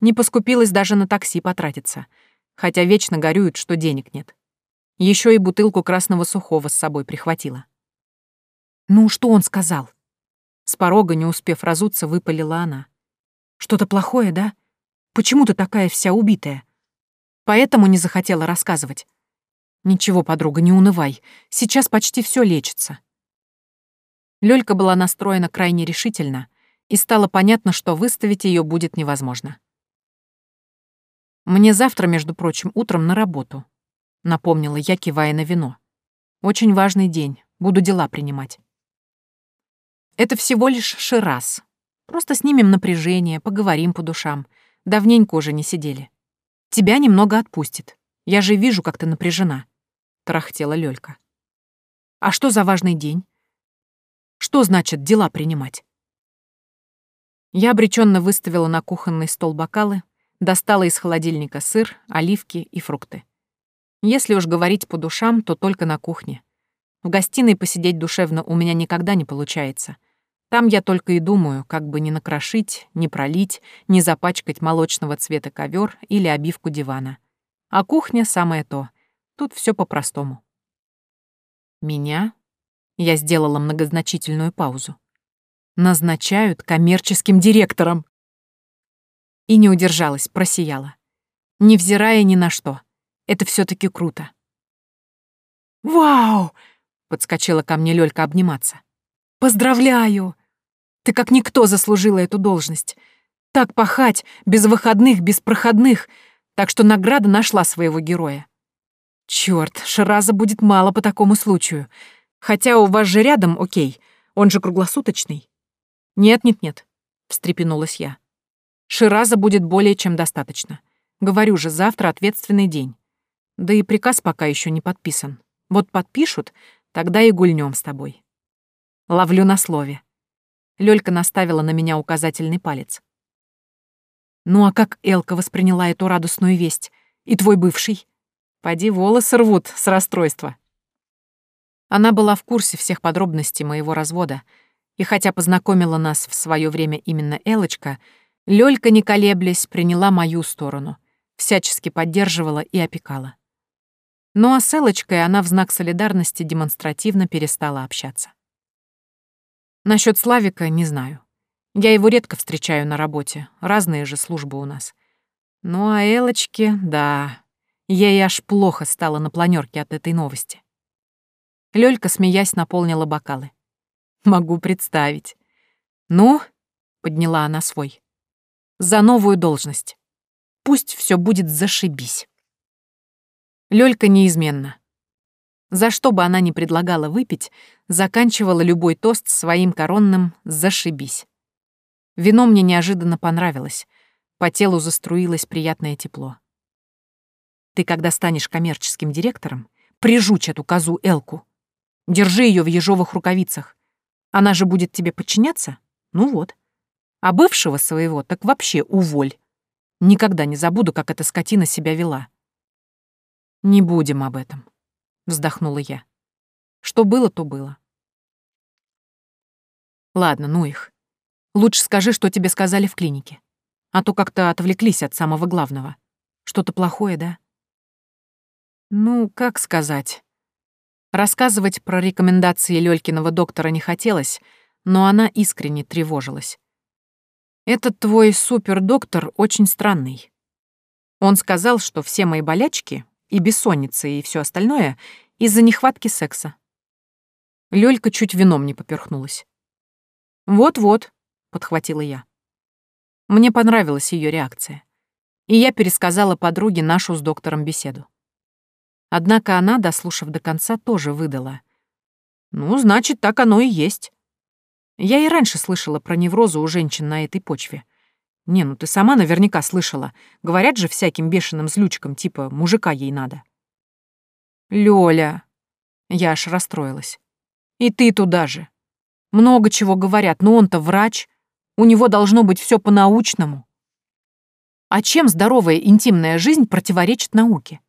Не поскупилась даже на такси потратиться, хотя вечно горюет, что денег нет. Еще и бутылку красного сухого с собой прихватила. «Ну, что он сказал?» С порога, не успев разуться, выпалила она. «Что-то плохое, да? Почему ты такая вся убитая? Поэтому не захотела рассказывать. Ничего, подруга, не унывай. Сейчас почти все лечится». Лёлька была настроена крайне решительно, и стало понятно, что выставить ее будет невозможно. «Мне завтра, между прочим, утром на работу», — напомнила я, кивая на вино. «Очень важный день. Буду дела принимать». «Это всего лишь шираз. Просто снимем напряжение, поговорим по душам. Давненько уже не сидели. Тебя немного отпустит. Я же вижу, как ты напряжена», — тарахтела Лёлька. «А что за важный день? Что значит дела принимать?» Я обреченно выставила на кухонный стол бокалы, Достала из холодильника сыр, оливки и фрукты. Если уж говорить по душам, то только на кухне. В гостиной посидеть душевно у меня никогда не получается. Там я только и думаю, как бы не накрошить, не пролить, не запачкать молочного цвета ковер или обивку дивана. А кухня — самое то. Тут все по-простому. Меня? Я сделала многозначительную паузу. Назначают коммерческим директором. И не удержалась, просияла. Невзирая ни на что. Это все таки круто. «Вау!» — подскочила ко мне Лёлька обниматься. «Поздравляю! Ты как никто заслужила эту должность. Так пахать, без выходных, без проходных, так что награда нашла своего героя. Чёрт, Шараза будет мало по такому случаю. Хотя у вас же рядом, окей, он же круглосуточный. Нет-нет-нет, встрепенулась я. Шираза будет более чем достаточно. Говорю же, завтра ответственный день. Да и приказ пока еще не подписан. Вот подпишут, тогда и гульнем с тобой. Ловлю на слове. Лёлька наставила на меня указательный палец. Ну а как Элка восприняла эту радостную весть? И твой бывший? Поди волосы рвут с расстройства. Она была в курсе всех подробностей моего развода, и хотя познакомила нас в свое время именно Элочка, Лёлька, не колеблясь, приняла мою сторону, всячески поддерживала и опекала. Ну а с Элочкой она в знак солидарности демонстративно перестала общаться. Насчет Славика не знаю. Я его редко встречаю на работе, разные же службы у нас. Ну а Элочке, да, ей аж плохо стало на планерке от этой новости. Лёлька, смеясь, наполнила бокалы. Могу представить. Ну, подняла она свой. За новую должность. Пусть все будет зашибись. Лёлька неизменна. За что бы она ни предлагала выпить, заканчивала любой тост своим коронным «зашибись». Вино мне неожиданно понравилось. По телу заструилось приятное тепло. Ты, когда станешь коммерческим директором, прижучь эту козу Элку. Держи ее в ежовых рукавицах. Она же будет тебе подчиняться? Ну вот. А бывшего своего так вообще уволь. Никогда не забуду, как эта скотина себя вела. Не будем об этом, вздохнула я. Что было, то было. Ладно, ну их. Лучше скажи, что тебе сказали в клинике. А то как-то отвлеклись от самого главного. Что-то плохое, да? Ну, как сказать? Рассказывать про рекомендации Лёлькиного доктора не хотелось, но она искренне тревожилась. «Этот твой супердоктор очень странный. Он сказал, что все мои болячки, и бессонница, и все остальное, из-за нехватки секса». Лёлька чуть вином не поперхнулась. «Вот-вот, — подхватила я. Мне понравилась ее реакция, и я пересказала подруге нашу с доктором беседу. Однако она, дослушав до конца, тоже выдала. «Ну, значит, так оно и есть». Я и раньше слышала про неврозы у женщин на этой почве. Не, ну ты сама наверняка слышала. Говорят же всяким бешеным злючкам, типа «мужика ей надо». «Лёля!» Я аж расстроилась. «И ты туда же. Много чего говорят, но он-то врач. У него должно быть все по-научному. А чем здоровая интимная жизнь противоречит науке?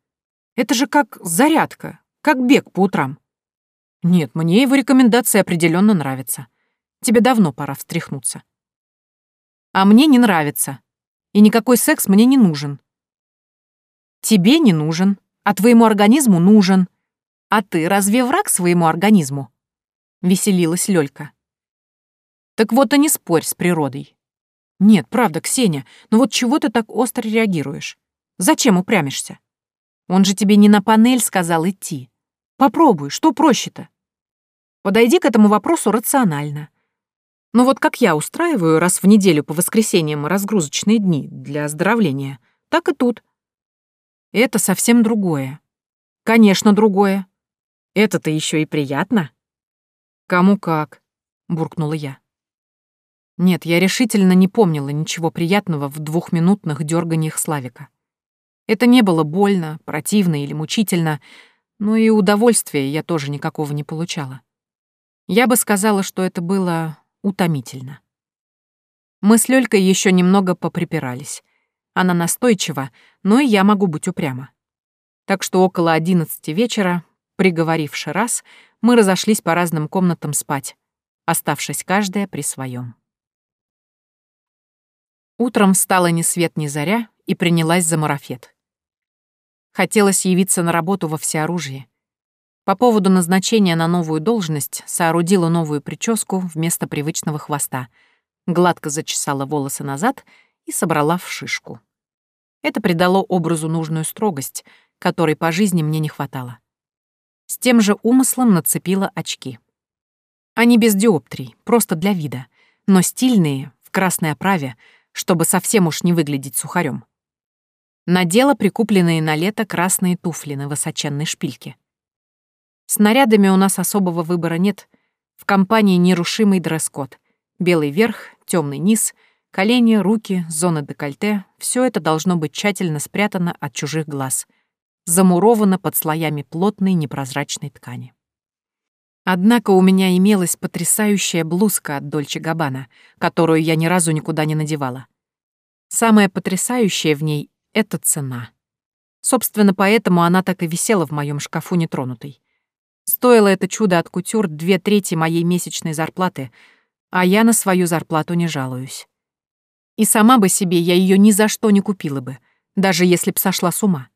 Это же как зарядка, как бег по утрам. Нет, мне его рекомендации определенно нравятся. Тебе давно пора встряхнуться. А мне не нравится. И никакой секс мне не нужен. Тебе не нужен, а твоему организму нужен. А ты разве враг своему организму? Веселилась Лёлька. Так вот и не спорь с природой. Нет, правда, Ксения, но вот чего ты так остро реагируешь? Зачем упрямишься? Он же тебе не на панель сказал идти. Попробуй, что проще-то? Подойди к этому вопросу рационально. Ну вот как я устраиваю раз в неделю по воскресеньям разгрузочные дни для оздоровления, так и тут. Это совсем другое. Конечно, другое. Это-то еще и приятно. Кому как, буркнула я. Нет, я решительно не помнила ничего приятного в двухминутных дерганиях Славика. Это не было больно, противно или мучительно, но и удовольствия я тоже никакого не получала. Я бы сказала, что это было утомительно. Мы с Лёлькой еще немного поприпирались. Она настойчива, но и я могу быть упряма. Так что около одиннадцати вечера, приговоривши раз, мы разошлись по разным комнатам спать, оставшись каждая при своем. Утром встала ни свет ни заря и принялась за марафет. Хотелось явиться на работу во всеоружии. По поводу назначения на новую должность соорудила новую прическу вместо привычного хвоста, гладко зачесала волосы назад и собрала в шишку. Это придало образу нужную строгость, которой по жизни мне не хватало. С тем же умыслом нацепила очки. Они без диоптрий, просто для вида, но стильные, в красной оправе, чтобы совсем уж не выглядеть сухарем. Надела прикупленные на лето красные туфли на высоченной шпильке. С нарядами у нас особого выбора нет. В компании нерушимый дресс-код. Белый верх, темный низ, колени, руки, зона декольте — все это должно быть тщательно спрятано от чужих глаз, замуровано под слоями плотной непрозрачной ткани. Однако у меня имелась потрясающая блузка от Дольче Габбана, которую я ни разу никуда не надевала. Самое потрясающее в ней — это цена. Собственно, поэтому она так и висела в моем шкафу нетронутой. Стоило это чудо от кутюр две трети моей месячной зарплаты, а я на свою зарплату не жалуюсь. И сама бы себе я ее ни за что не купила бы, даже если б сошла с ума.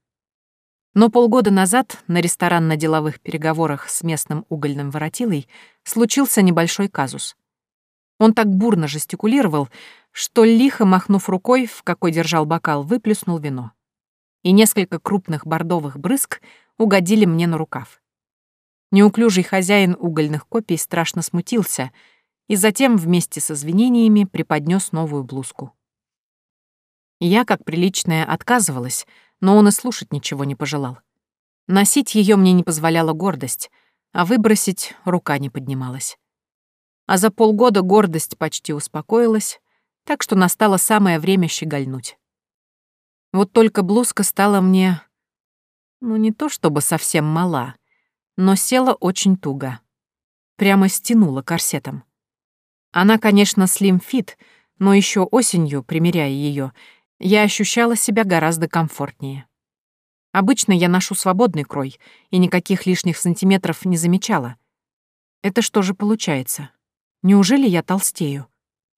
Но полгода назад на ресторанно-деловых переговорах с местным угольным воротилой случился небольшой казус. Он так бурно жестикулировал, что, лихо махнув рукой, в какой держал бокал, выплюснул вино. И несколько крупных бордовых брызг угодили мне на рукав. Неуклюжий хозяин угольных копий страшно смутился и затем вместе с извинениями преподнес новую блузку. Я, как приличная, отказывалась, но он и слушать ничего не пожелал. Носить ее мне не позволяла гордость, а выбросить рука не поднималась. А за полгода гордость почти успокоилась, так что настало самое время щегольнуть. Вот только блузка стала мне, ну не то чтобы совсем мала, но села очень туго. Прямо стянула корсетом. Она, конечно, слим-фит, но еще осенью, примеряя ее, я ощущала себя гораздо комфортнее. Обычно я ношу свободный крой и никаких лишних сантиметров не замечала. Это что же получается? Неужели я толстею?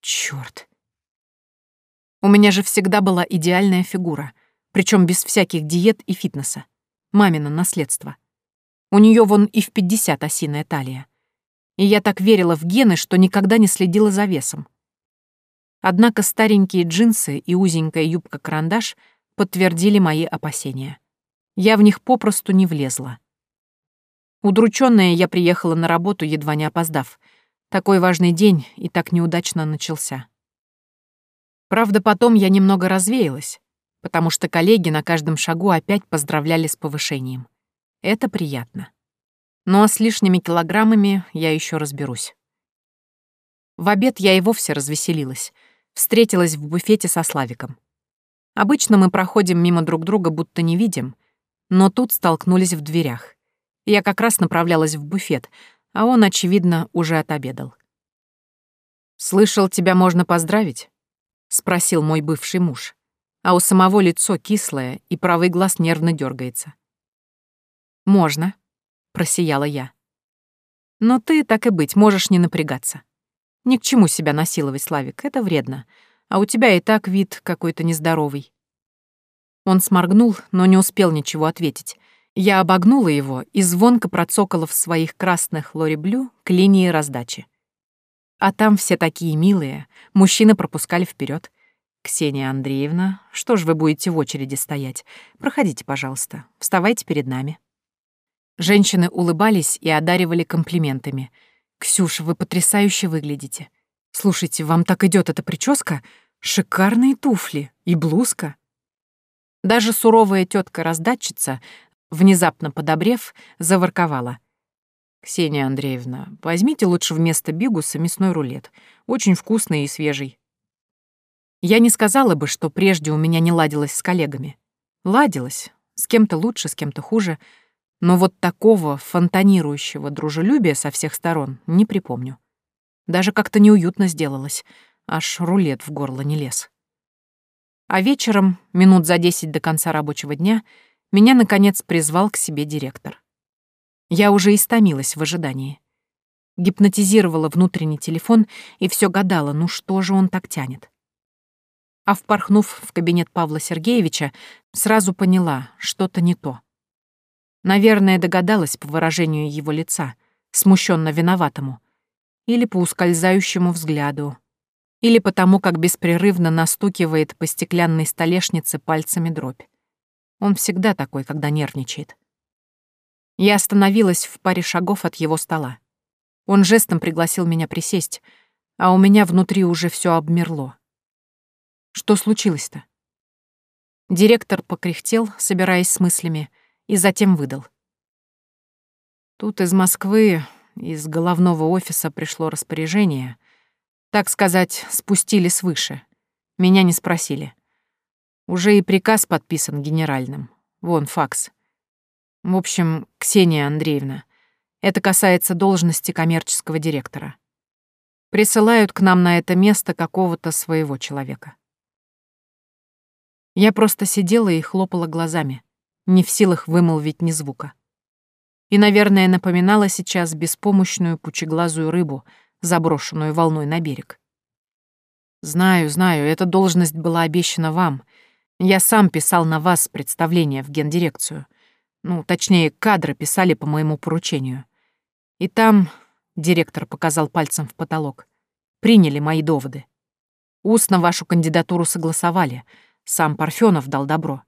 Чёрт. У меня же всегда была идеальная фигура, причем без всяких диет и фитнеса. Мамино наследство. У нее вон и в 50 осиная талия. И я так верила в гены, что никогда не следила за весом. Однако старенькие джинсы и узенькая юбка-карандаш подтвердили мои опасения. Я в них попросту не влезла. Удрученная я приехала на работу, едва не опоздав. Такой важный день и так неудачно начался. Правда, потом я немного развеялась, потому что коллеги на каждом шагу опять поздравляли с повышением. Это приятно. Ну а с лишними килограммами я еще разберусь. В обед я и вовсе развеселилась. Встретилась в буфете со Славиком. Обычно мы проходим мимо друг друга, будто не видим, но тут столкнулись в дверях. Я как раз направлялась в буфет, а он, очевидно, уже отобедал. «Слышал, тебя можно поздравить?» — спросил мой бывший муж, а у самого лицо кислое, и правый глаз нервно дергается. «Можно», — просияла я. «Но ты, так и быть, можешь не напрягаться. Ни к чему себя насиловать, Славик, это вредно. А у тебя и так вид какой-то нездоровый». Он сморгнул, но не успел ничего ответить. Я обогнула его и звонко процокала в своих красных лори-блю к линии раздачи. А там все такие милые, мужчины пропускали вперед. «Ксения Андреевна, что ж вы будете в очереди стоять? Проходите, пожалуйста, вставайте перед нами». Женщины улыбались и одаривали комплиментами. «Ксюша, вы потрясающе выглядите. Слушайте, вам так идет эта прическа? Шикарные туфли и блузка». Даже суровая тетка раздатчица внезапно подобрев, заворковала. «Ксения Андреевна, возьмите лучше вместо бигуса мясной рулет. Очень вкусный и свежий». Я не сказала бы, что прежде у меня не ладилось с коллегами. Ладилось. С кем-то лучше, с кем-то хуже — но вот такого фонтанирующего дружелюбия со всех сторон не припомню. Даже как-то неуютно сделалось, аж рулет в горло не лез. А вечером, минут за десять до конца рабочего дня, меня, наконец, призвал к себе директор. Я уже истомилась в ожидании. Гипнотизировала внутренний телефон и все гадала, ну что же он так тянет. А впорхнув в кабинет Павла Сергеевича, сразу поняла, что-то не то. Наверное, догадалась по выражению его лица, смущенно виноватому, или по ускользающему взгляду, или потому, как беспрерывно настукивает по стеклянной столешнице пальцами дробь. Он всегда такой, когда нервничает. Я остановилась в паре шагов от его стола. Он жестом пригласил меня присесть, а у меня внутри уже все обмерло. Что случилось-то? Директор покряхтел, собираясь с мыслями, и затем выдал. Тут из Москвы, из головного офиса пришло распоряжение. Так сказать, спустили свыше. Меня не спросили. Уже и приказ подписан генеральным. Вон факс. В общем, Ксения Андреевна, это касается должности коммерческого директора. Присылают к нам на это место какого-то своего человека. Я просто сидела и хлопала глазами, не в силах вымолвить ни звука и, наверное, напоминала сейчас беспомощную пучеглазую рыбу, заброшенную волной на берег. «Знаю, знаю, эта должность была обещана вам. Я сам писал на вас представление в гендирекцию. Ну, точнее, кадры писали по моему поручению. И там, — директор показал пальцем в потолок, — приняли мои доводы. Устно вашу кандидатуру согласовали, сам Парфенов дал добро.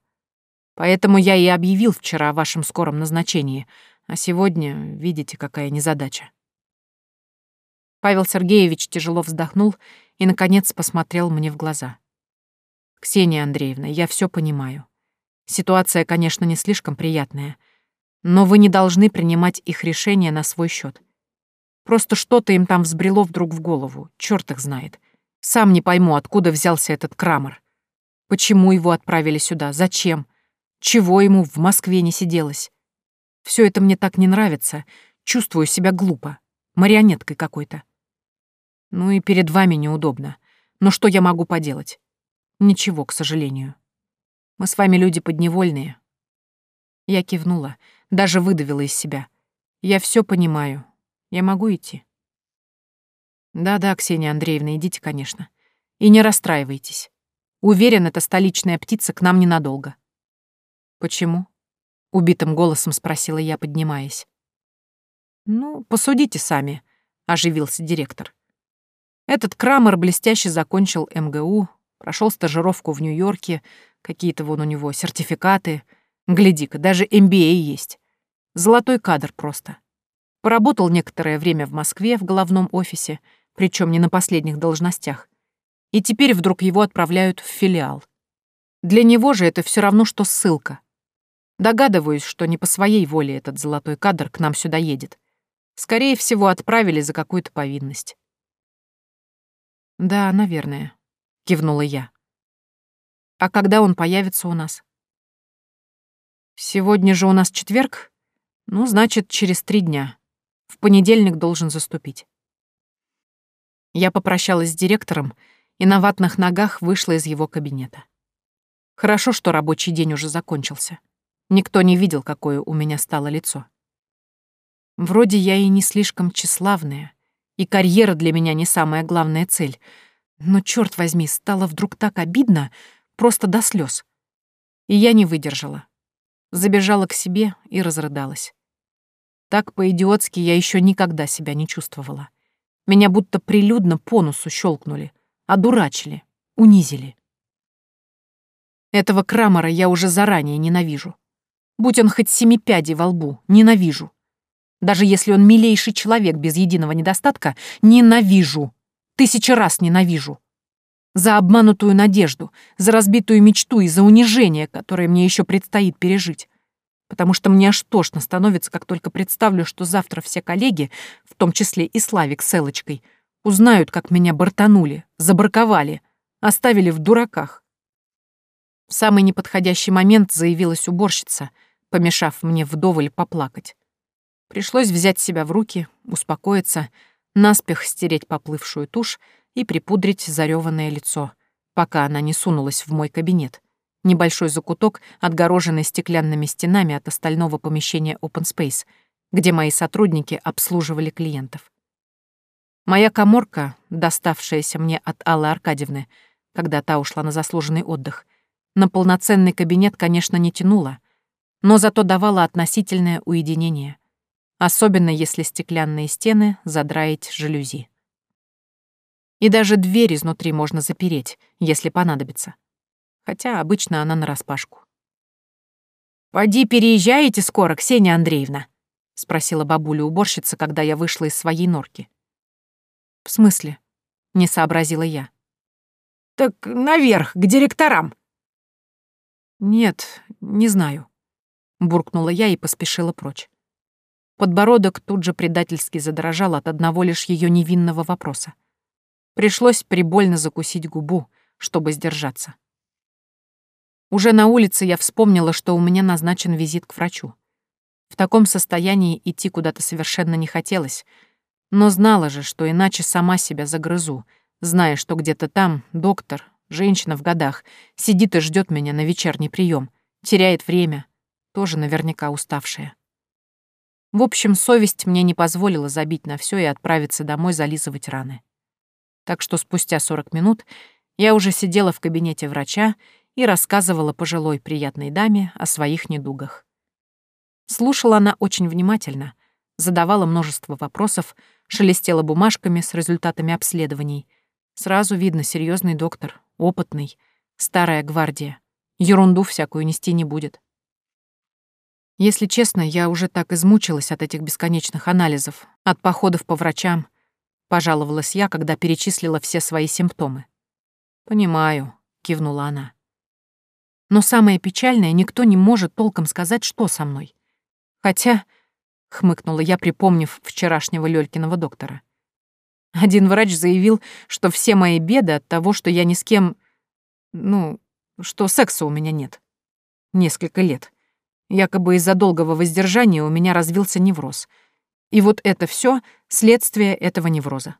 Поэтому я и объявил вчера о вашем скором назначении — а сегодня, видите, какая незадача. Павел Сергеевич тяжело вздохнул и, наконец, посмотрел мне в глаза. «Ксения Андреевна, я все понимаю. Ситуация, конечно, не слишком приятная, но вы не должны принимать их решения на свой счет. Просто что-то им там взбрело вдруг в голову, черт их знает. Сам не пойму, откуда взялся этот Крамер. Почему его отправили сюда, зачем? Чего ему в Москве не сиделось? Все это мне так не нравится. Чувствую себя глупо. Марионеткой какой-то. Ну и перед вами неудобно. Но что я могу поделать? Ничего, к сожалению. Мы с вами люди подневольные. Я кивнула, даже выдавила из себя. Я все понимаю. Я могу идти? Да-да, Ксения Андреевна, идите, конечно. И не расстраивайтесь. Уверен, эта столичная птица к нам ненадолго. Почему? — убитым голосом спросила я, поднимаясь. «Ну, посудите сами», — оживился директор. Этот Крамер блестяще закончил МГУ, прошел стажировку в Нью-Йорке, какие-то вон у него сертификаты. Гляди-ка, даже MBA есть. Золотой кадр просто. Поработал некоторое время в Москве в головном офисе, причем не на последних должностях. И теперь вдруг его отправляют в филиал. Для него же это все равно, что ссылка. Догадываюсь, что не по своей воле этот золотой кадр к нам сюда едет. Скорее всего, отправили за какую-то повинность. «Да, наверное», — кивнула я. «А когда он появится у нас?» «Сегодня же у нас четверг? Ну, значит, через три дня. В понедельник должен заступить». Я попрощалась с директором и на ватных ногах вышла из его кабинета. Хорошо, что рабочий день уже закончился. Никто не видел, какое у меня стало лицо. Вроде я и не слишком тщеславная, и карьера для меня не самая главная цель, но, черт возьми, стало вдруг так обидно, просто до слез. И я не выдержала. Забежала к себе и разрыдалась. Так по-идиотски я еще никогда себя не чувствовала. Меня будто прилюдно по носу щелкнули, одурачили, унизили. Этого Крамера я уже заранее ненавижу. Будь он хоть семи пядей во лбу, ненавижу. Даже если он милейший человек без единого недостатка, ненавижу. Тысячи раз ненавижу. За обманутую надежду, за разбитую мечту и за унижение, которое мне еще предстоит пережить. Потому что мне аж тошно становится, как только представлю, что завтра все коллеги, в том числе и Славик с Элочкой, узнают, как меня бортанули, забраковали, оставили в дураках. В самый неподходящий момент заявилась уборщица — помешав мне вдоволь поплакать. Пришлось взять себя в руки, успокоиться, наспех стереть поплывшую тушь и припудрить зареванное лицо, пока она не сунулась в мой кабинет. Небольшой закуток, отгороженный стеклянными стенами от остального помещения Open Space, где мои сотрудники обслуживали клиентов. Моя коморка, доставшаяся мне от Аллы Аркадьевны, когда та ушла на заслуженный отдых, на полноценный кабинет, конечно, не тянула — но зато давала относительное уединение, особенно если стеклянные стены задраить жалюзи. И даже дверь изнутри можно запереть, если понадобится. Хотя обычно она нараспашку. «Поди переезжаете скоро, Ксения Андреевна?» — спросила бабуля-уборщица, когда я вышла из своей норки. «В смысле?» — не сообразила я. «Так наверх, к директорам». «Нет, не знаю», буркнула я и поспешила прочь. Подбородок тут же предательски задрожал от одного лишь ее невинного вопроса. Пришлось прибольно закусить губу, чтобы сдержаться. Уже на улице я вспомнила, что у меня назначен визит к врачу. В таком состоянии идти куда-то совершенно не хотелось, но знала же, что иначе сама себя загрызу, зная, что где-то там доктор, женщина в годах, сидит и ждет меня на вечерний прием, теряет время, тоже наверняка уставшая. В общем, совесть мне не позволила забить на все и отправиться домой зализывать раны. Так что спустя 40 минут я уже сидела в кабинете врача и рассказывала пожилой приятной даме о своих недугах. Слушала она очень внимательно, задавала множество вопросов, шелестела бумажками с результатами обследований. Сразу видно, серьезный доктор, опытный, старая гвардия. Ерунду всякую нести не будет. Если честно, я уже так измучилась от этих бесконечных анализов, от походов по врачам, пожаловалась я, когда перечислила все свои симптомы. «Понимаю», — кивнула она. Но самое печальное, никто не может толком сказать, что со мной. Хотя, — хмыкнула я, припомнив вчерашнего Лёлькиного доктора. Один врач заявил, что все мои беды от того, что я ни с кем... Ну, что секса у меня нет. Несколько лет. Якобы из-за долгого воздержания у меня развился невроз. И вот это все следствие этого невроза.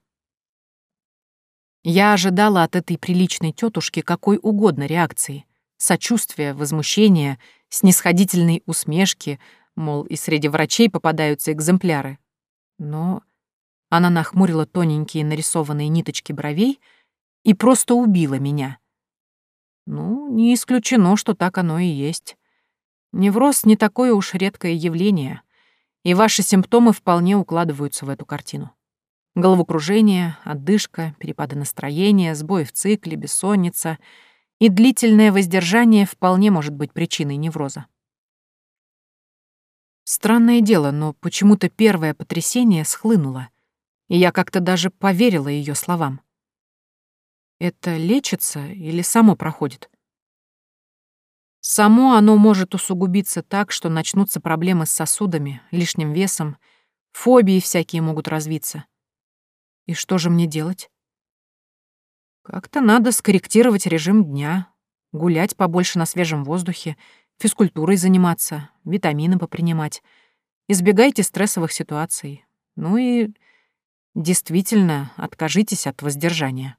Я ожидала от этой приличной тетушки какой угодно реакции сочувствия, возмущения, снисходительной усмешки, мол, и среди врачей попадаются экземпляры. Но она нахмурила тоненькие нарисованные ниточки бровей и просто убила меня. Ну, не исключено, что так оно и есть. Невроз не такое уж редкое явление, и ваши симптомы вполне укладываются в эту картину. Головокружение, отдышка, перепады настроения, сбой в цикле, бессонница — и длительное воздержание вполне может быть причиной невроза. Странное дело, но почему-то первое потрясение схлынуло, и я как-то даже поверила ее словам. Это лечится или само проходит? Само оно может усугубиться так, что начнутся проблемы с сосудами, лишним весом, фобии всякие могут развиться. И что же мне делать? Как-то надо скорректировать режим дня, гулять побольше на свежем воздухе, физкультурой заниматься, витамины попринимать. Избегайте стрессовых ситуаций. Ну и действительно откажитесь от воздержания.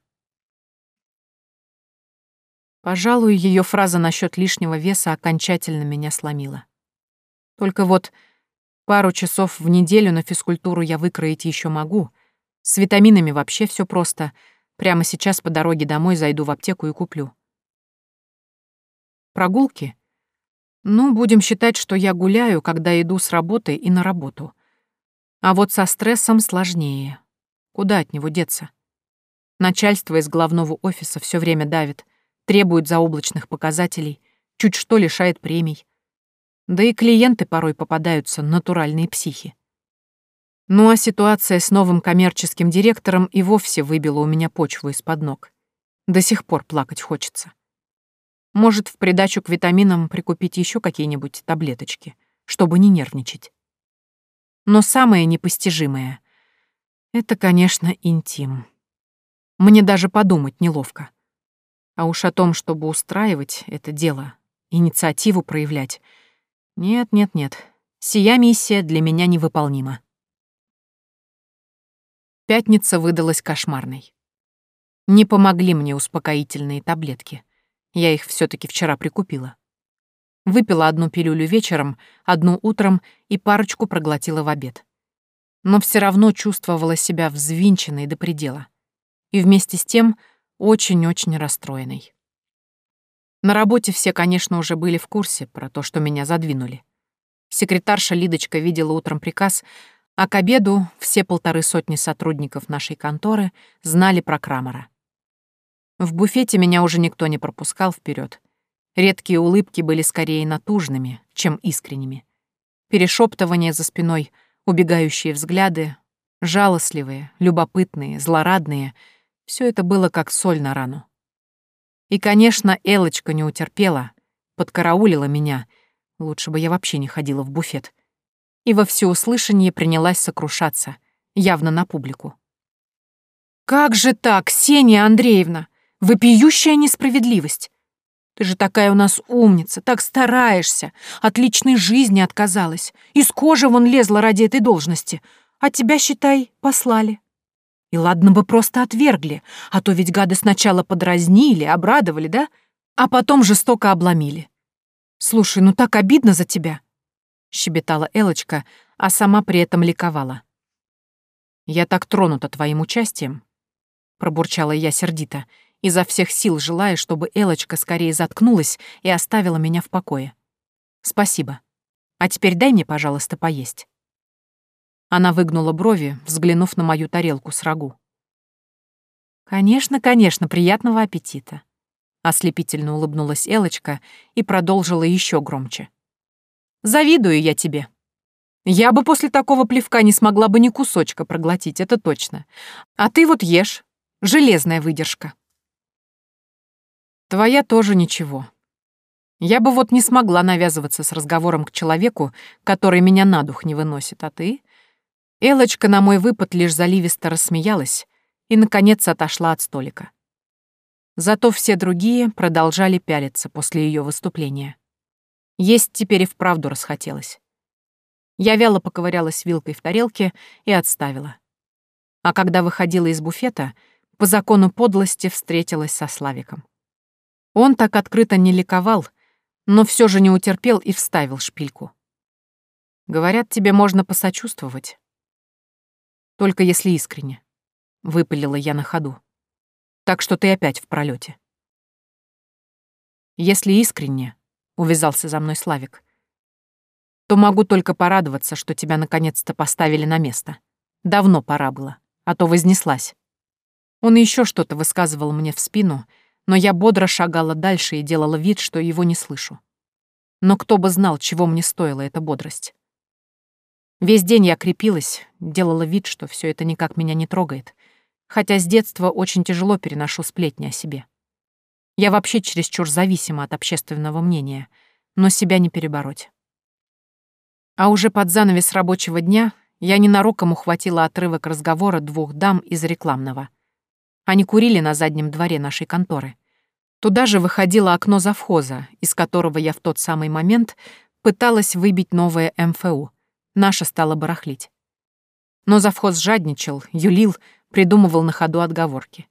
Пожалуй, ее фраза насчет лишнего веса окончательно меня сломила. Только вот пару часов в неделю на физкультуру я выкроить еще могу. С витаминами вообще все просто — Прямо сейчас по дороге домой зайду в аптеку и куплю. Прогулки? Ну, будем считать, что я гуляю, когда иду с работы и на работу. А вот со стрессом сложнее. Куда от него деться? Начальство из главного офиса все время давит, требует заоблачных показателей, чуть что лишает премий. Да и клиенты порой попадаются, натуральные психи. Ну а ситуация с новым коммерческим директором и вовсе выбила у меня почву из-под ног. До сих пор плакать хочется. Может, в придачу к витаминам прикупить еще какие-нибудь таблеточки, чтобы не нервничать. Но самое непостижимое — это, конечно, интим. Мне даже подумать неловко. А уж о том, чтобы устраивать это дело, инициативу проявлять. Нет-нет-нет, сия миссия для меня невыполнима. Пятница выдалась кошмарной. Не помогли мне успокоительные таблетки. Я их все таки вчера прикупила. Выпила одну пилюлю вечером, одну утром и парочку проглотила в обед. Но все равно чувствовала себя взвинченной до предела. И вместе с тем очень-очень расстроенной. На работе все, конечно, уже были в курсе про то, что меня задвинули. Секретарша Лидочка видела утром приказ, а к обеду все полторы сотни сотрудников нашей конторы знали про Крамера. В буфете меня уже никто не пропускал вперед. Редкие улыбки были скорее натужными, чем искренними. Перешептывания за спиной, убегающие взгляды, жалостливые, любопытные, злорадные — все это было как соль на рану. И, конечно, Элочка не утерпела, подкараулила меня. Лучше бы я вообще не ходила в буфет. и во всеуслышание принялась сокрушаться, явно на публику. «Как же так, Ксения Андреевна? Вопиющая несправедливость! Ты же такая у нас умница, так стараешься, от личной жизни отказалась, из кожи вон лезла ради этой должности, а тебя, считай, послали. И ладно бы просто отвергли, а то ведь гады сначала подразнили, обрадовали, да? А потом жестоко обломили. Слушай, ну так обидно за тебя, щебетала Элочка, а сама при этом ликовала. Я так тронута твоим участием, пробурчала я сердито, изо всех сил желая, чтобы Элочка скорее заткнулась и оставила меня в покое. Спасибо. А теперь дай мне, пожалуйста, поесть. Она выгнула брови, взглянув на мою тарелку с рагу. «Конечно, конечно, приятного аппетита!» Ослепительно улыбнулась Элочка и продолжила еще громче. «Завидую я тебе. Я бы после такого плевка не смогла бы ни кусочка проглотить, это точно. А ты вот ешь. Железная выдержка». «Твоя тоже ничего. Я бы вот не смогла навязываться с разговором к человеку, который меня на дух не выносит, а ты Элочка на мой выпад лишь заливисто рассмеялась и, наконец, отошла от столика. Зато все другие продолжали пялиться после ее выступления. Есть теперь и вправду расхотелось. Я вяло поковырялась вилкой в тарелке и отставила. А когда выходила из буфета, по закону подлости встретилась со Славиком. Он так открыто не ликовал, но все же не утерпел и вставил шпильку. Говорят, тебе можно посочувствовать, только если искренне. Выпалила я на ходу. Так что ты опять в пролете. Если искренне, увязался за мной Славик, то могу только порадоваться, что тебя наконец-то поставили на место. Давно пора было, а то вознеслась. Он еще что-то высказывал мне в спину, но я бодро шагала дальше и делала вид, что его не слышу. Но кто бы знал, чего мне стоила эта бодрость. Весь день я крепилась, делала вид, что все это никак меня не трогает, хотя с детства очень тяжело переношу сплетни о себе. Я вообще чересчур зависима от общественного мнения, но себя не перебороть. А уже под занавес рабочего дня я ненароком ухватила отрывок разговора двух дам из рекламного. Они курили на заднем дворе нашей конторы. Туда же выходило окно завхоза, из которого я в тот самый момент пыталась выбить новое МФУ — Наша стала барахлить. Но завхоз жадничал, юлил, придумывал на ходу отговорки.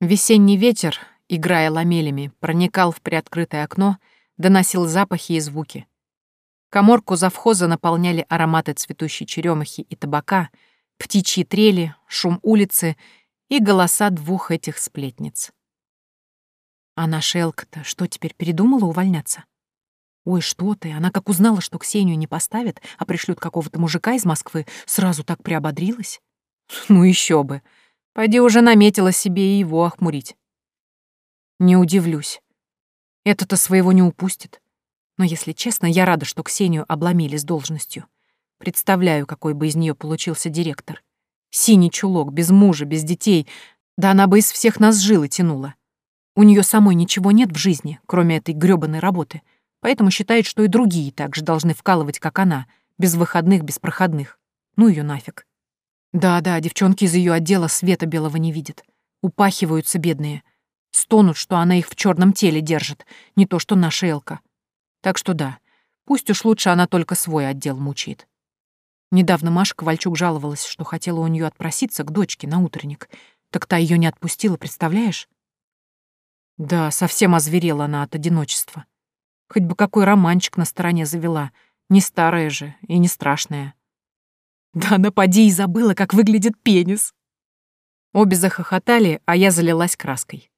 Весенний ветер, играя ламелями, проникал в приоткрытое окно, доносил запахи и звуки. Коморку завхоза наполняли ароматы цветущей черемухи и табака, птичьи трели, шум улицы и голоса двух этих сплетниц. А наша Элка-то что, теперь передумала увольняться? Ой, что ты, она как узнала, что Ксению не поставят, а пришлют какого-то мужика из Москвы, сразу так приободрилась. Ну еще бы. Пойди уже наметила себе и его охмурить. Не удивлюсь. Это-то своего не упустит. Но, если честно, я рада, что Ксению обломили с должностью. Представляю, какой бы из нее получился директор. Синий чулок, без мужа, без детей. Да она бы из всех нас жилы тянула. У нее самой ничего нет в жизни, кроме этой грёбаной работы — поэтому считает, что и другие также должны вкалывать, как она, без выходных, без проходных. Ну ее нафиг. Да-да, девчонки из ее отдела света белого не видят. Упахиваются бедные. Стонут, что она их в черном теле держит, не то что наша Элка. Так что да, пусть уж лучше она только свой отдел мучает. Недавно Маша Ковальчук жаловалась, что хотела у нее отпроситься к дочке на утренник. Так та ее не отпустила, представляешь? Да, совсем озверела она от одиночества. Хоть бы какой романчик на стороне завела. Не старая же и не страшная. Да напади и забыла, как выглядит пенис. Обе захохотали, а я залилась краской.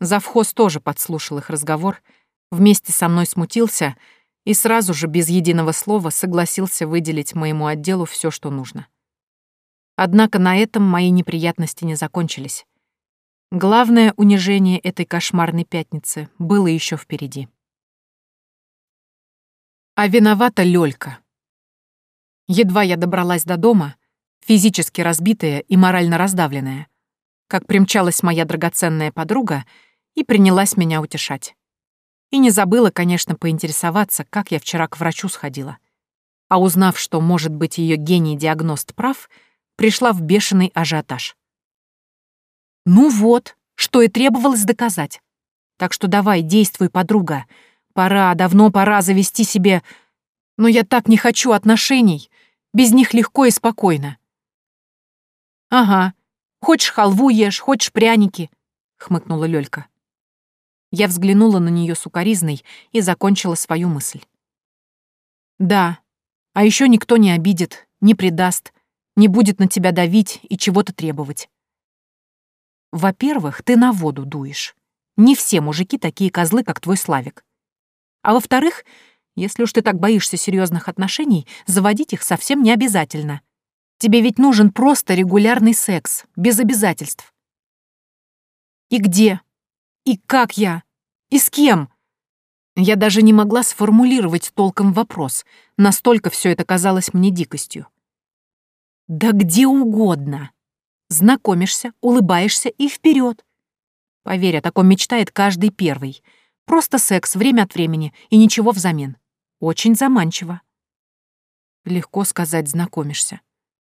Завхоз тоже подслушал их разговор, вместе со мной смутился и сразу же, без единого слова, согласился выделить моему отделу все, что нужно. Однако на этом мои неприятности не закончились. Главное унижение этой кошмарной пятницы было еще впереди. А виновата Лёлька. Едва я добралась до дома, физически разбитая и морально раздавленная, как примчалась моя драгоценная подруга и принялась меня утешать. И не забыла, конечно, поинтересоваться, как я вчера к врачу сходила. а узнав, что, может быть, ее гений-диагност прав, пришла в бешеный ажиотаж. «Ну вот, что и требовалось доказать. Так что давай, действуй, подруга. Пора, давно пора завести себе... Но я так не хочу отношений. Без них легко и спокойно». «Ага, хочешь халву ешь, хочешь пряники», — хмыкнула Лёлька. Я взглянула на нее сукоризной и закончила свою мысль. «Да, а еще никто не обидит, не предаст, не будет на тебя давить и чего-то требовать. Во-первых, ты на воду дуешь. Не все мужики такие козлы, как твой Славик. А во-вторых, если уж ты так боишься серьезных отношений, заводить их совсем не обязательно. Тебе ведь нужен просто регулярный секс, без обязательств. И где? И как я? И с кем? Я даже не могла сформулировать толком вопрос, настолько все это казалось мне дикостью. Да где угодно. Знакомишься, улыбаешься и вперед. Поверь, о таком мечтает каждый первый. Просто секс время от времени и ничего взамен. Очень заманчиво. Легко сказать «знакомишься».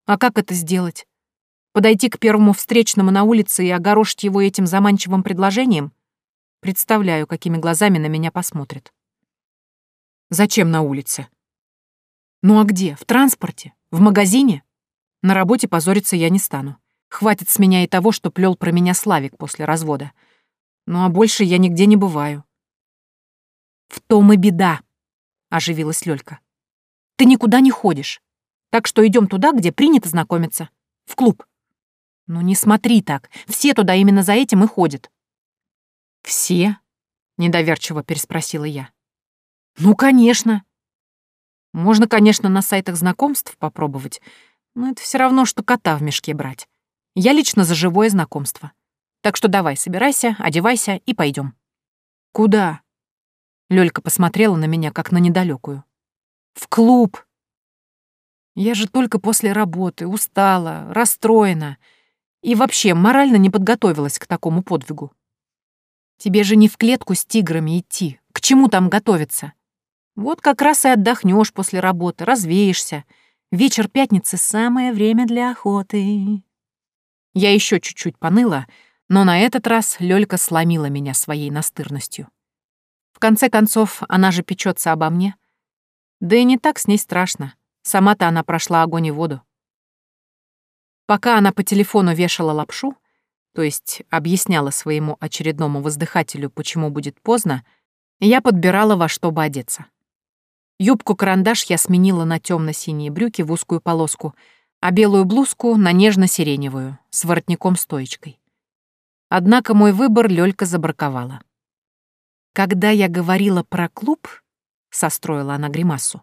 А как это сделать? Подойти к первому встречному на улице и огорошить его этим заманчивым предложением? Представляю, какими глазами на меня посмотрит. Зачем на улице? Ну а где? В транспорте? В магазине? На работе позориться я не стану. Хватит с меня и того, что плел про меня Славик после развода. Ну а больше я нигде не бываю. В том и беда, оживилась Лёлька. Ты никуда не ходишь. Так что идем туда, где принято знакомиться. В клуб. Ну не смотри так. Все туда именно за этим и ходят. «Все?» — недоверчиво переспросила я. «Ну, конечно. Можно, конечно, на сайтах знакомств попробовать, но это все равно, что кота в мешке брать. Я лично за живое знакомство. Так что давай, собирайся, одевайся и пойдем. «Куда?» Лёлька посмотрела на меня, как на недалекую. «В клуб!» Я же только после работы, устала, расстроена и вообще морально не подготовилась к такому подвигу. Тебе же не в клетку с тиграми идти. К чему там готовиться? Вот как раз и отдохнешь после работы, развеешься. Вечер пятницы — самое время для охоты. Я еще чуть-чуть поныла, но на этот раз Лёлька сломила меня своей настырностью. В конце концов, она же печется обо мне. Да и не так с ней страшно. Сама-то она прошла огонь и воду. Пока она по телефону вешала лапшу, то есть объясняла своему очередному воздыхателю, почему будет поздно, я подбирала во что бы одеться. Юбку-карандаш я сменила на темно синие брюки в узкую полоску, а белую блузку на нежно-сиреневую, с воротником-стоечкой. Однако мой выбор Лёлька забраковала. Когда я говорила про клуб, состроила она гримасу,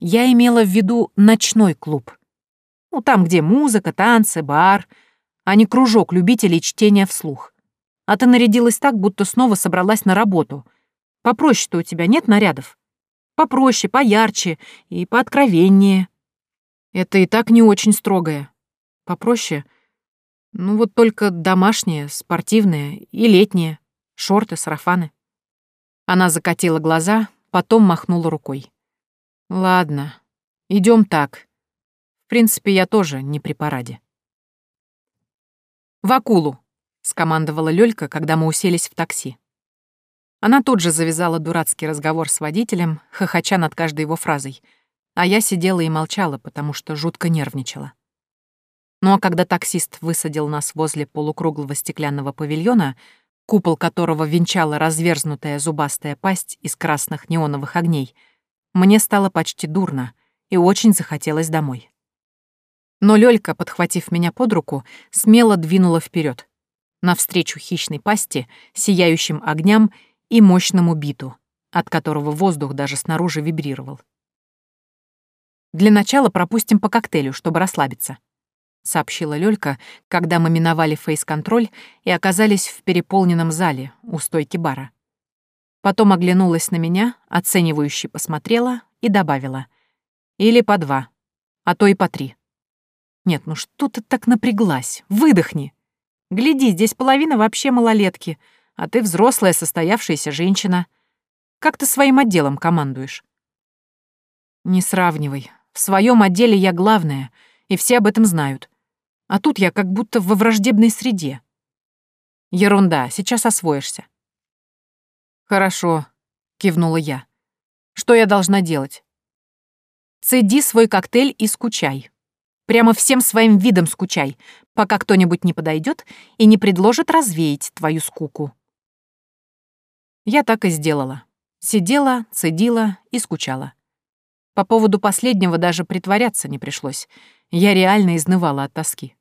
я имела в виду ночной клуб. Ну, там, где музыка, танцы, бар — а не кружок любителей чтения вслух. А ты нарядилась так, будто снова собралась на работу. Попроще-то у тебя нет нарядов? Попроще, поярче и пооткровеннее. Это и так не очень строгое. Попроще? Ну вот только домашнее, спортивное и летнее. Шорты, сарафаны. Она закатила глаза, потом махнула рукой. Ладно, идем так. В принципе, я тоже не при параде. «В акулу!» — скомандовала Лёлька, когда мы уселись в такси. Она тут же завязала дурацкий разговор с водителем, хохоча над каждой его фразой, а я сидела и молчала, потому что жутко нервничала. Ну а когда таксист высадил нас возле полукруглого стеклянного павильона, купол которого венчала разверзнутая зубастая пасть из красных неоновых огней, мне стало почти дурно и очень захотелось домой. Но Лёлька, подхватив меня под руку, смело двинула вперед, навстречу хищной пасти, сияющим огням и мощному биту, от которого воздух даже снаружи вибрировал. «Для начала пропустим по коктейлю, чтобы расслабиться», — сообщила Лёлька, когда мы миновали фейс-контроль и оказались в переполненном зале у стойки бара. Потом оглянулась на меня, оценивающе посмотрела и добавила. «Или по два, а то и по три». Нет, ну что ты так напряглась? Выдохни. Гляди, здесь половина вообще малолетки, а ты взрослая состоявшаяся женщина. Как ты своим отделом командуешь? Не сравнивай. В своем отделе я главная, и все об этом знают. А тут я как будто во враждебной среде. Ерунда, сейчас освоишься. Хорошо, кивнула я. Что я должна делать? Цеди свой коктейль и скучай. Прямо всем своим видом скучай, пока кто-нибудь не подойдет и не предложит развеять твою скуку. Я так и сделала. Сидела, цедила и скучала. По поводу последнего даже притворяться не пришлось. Я реально изнывала от тоски.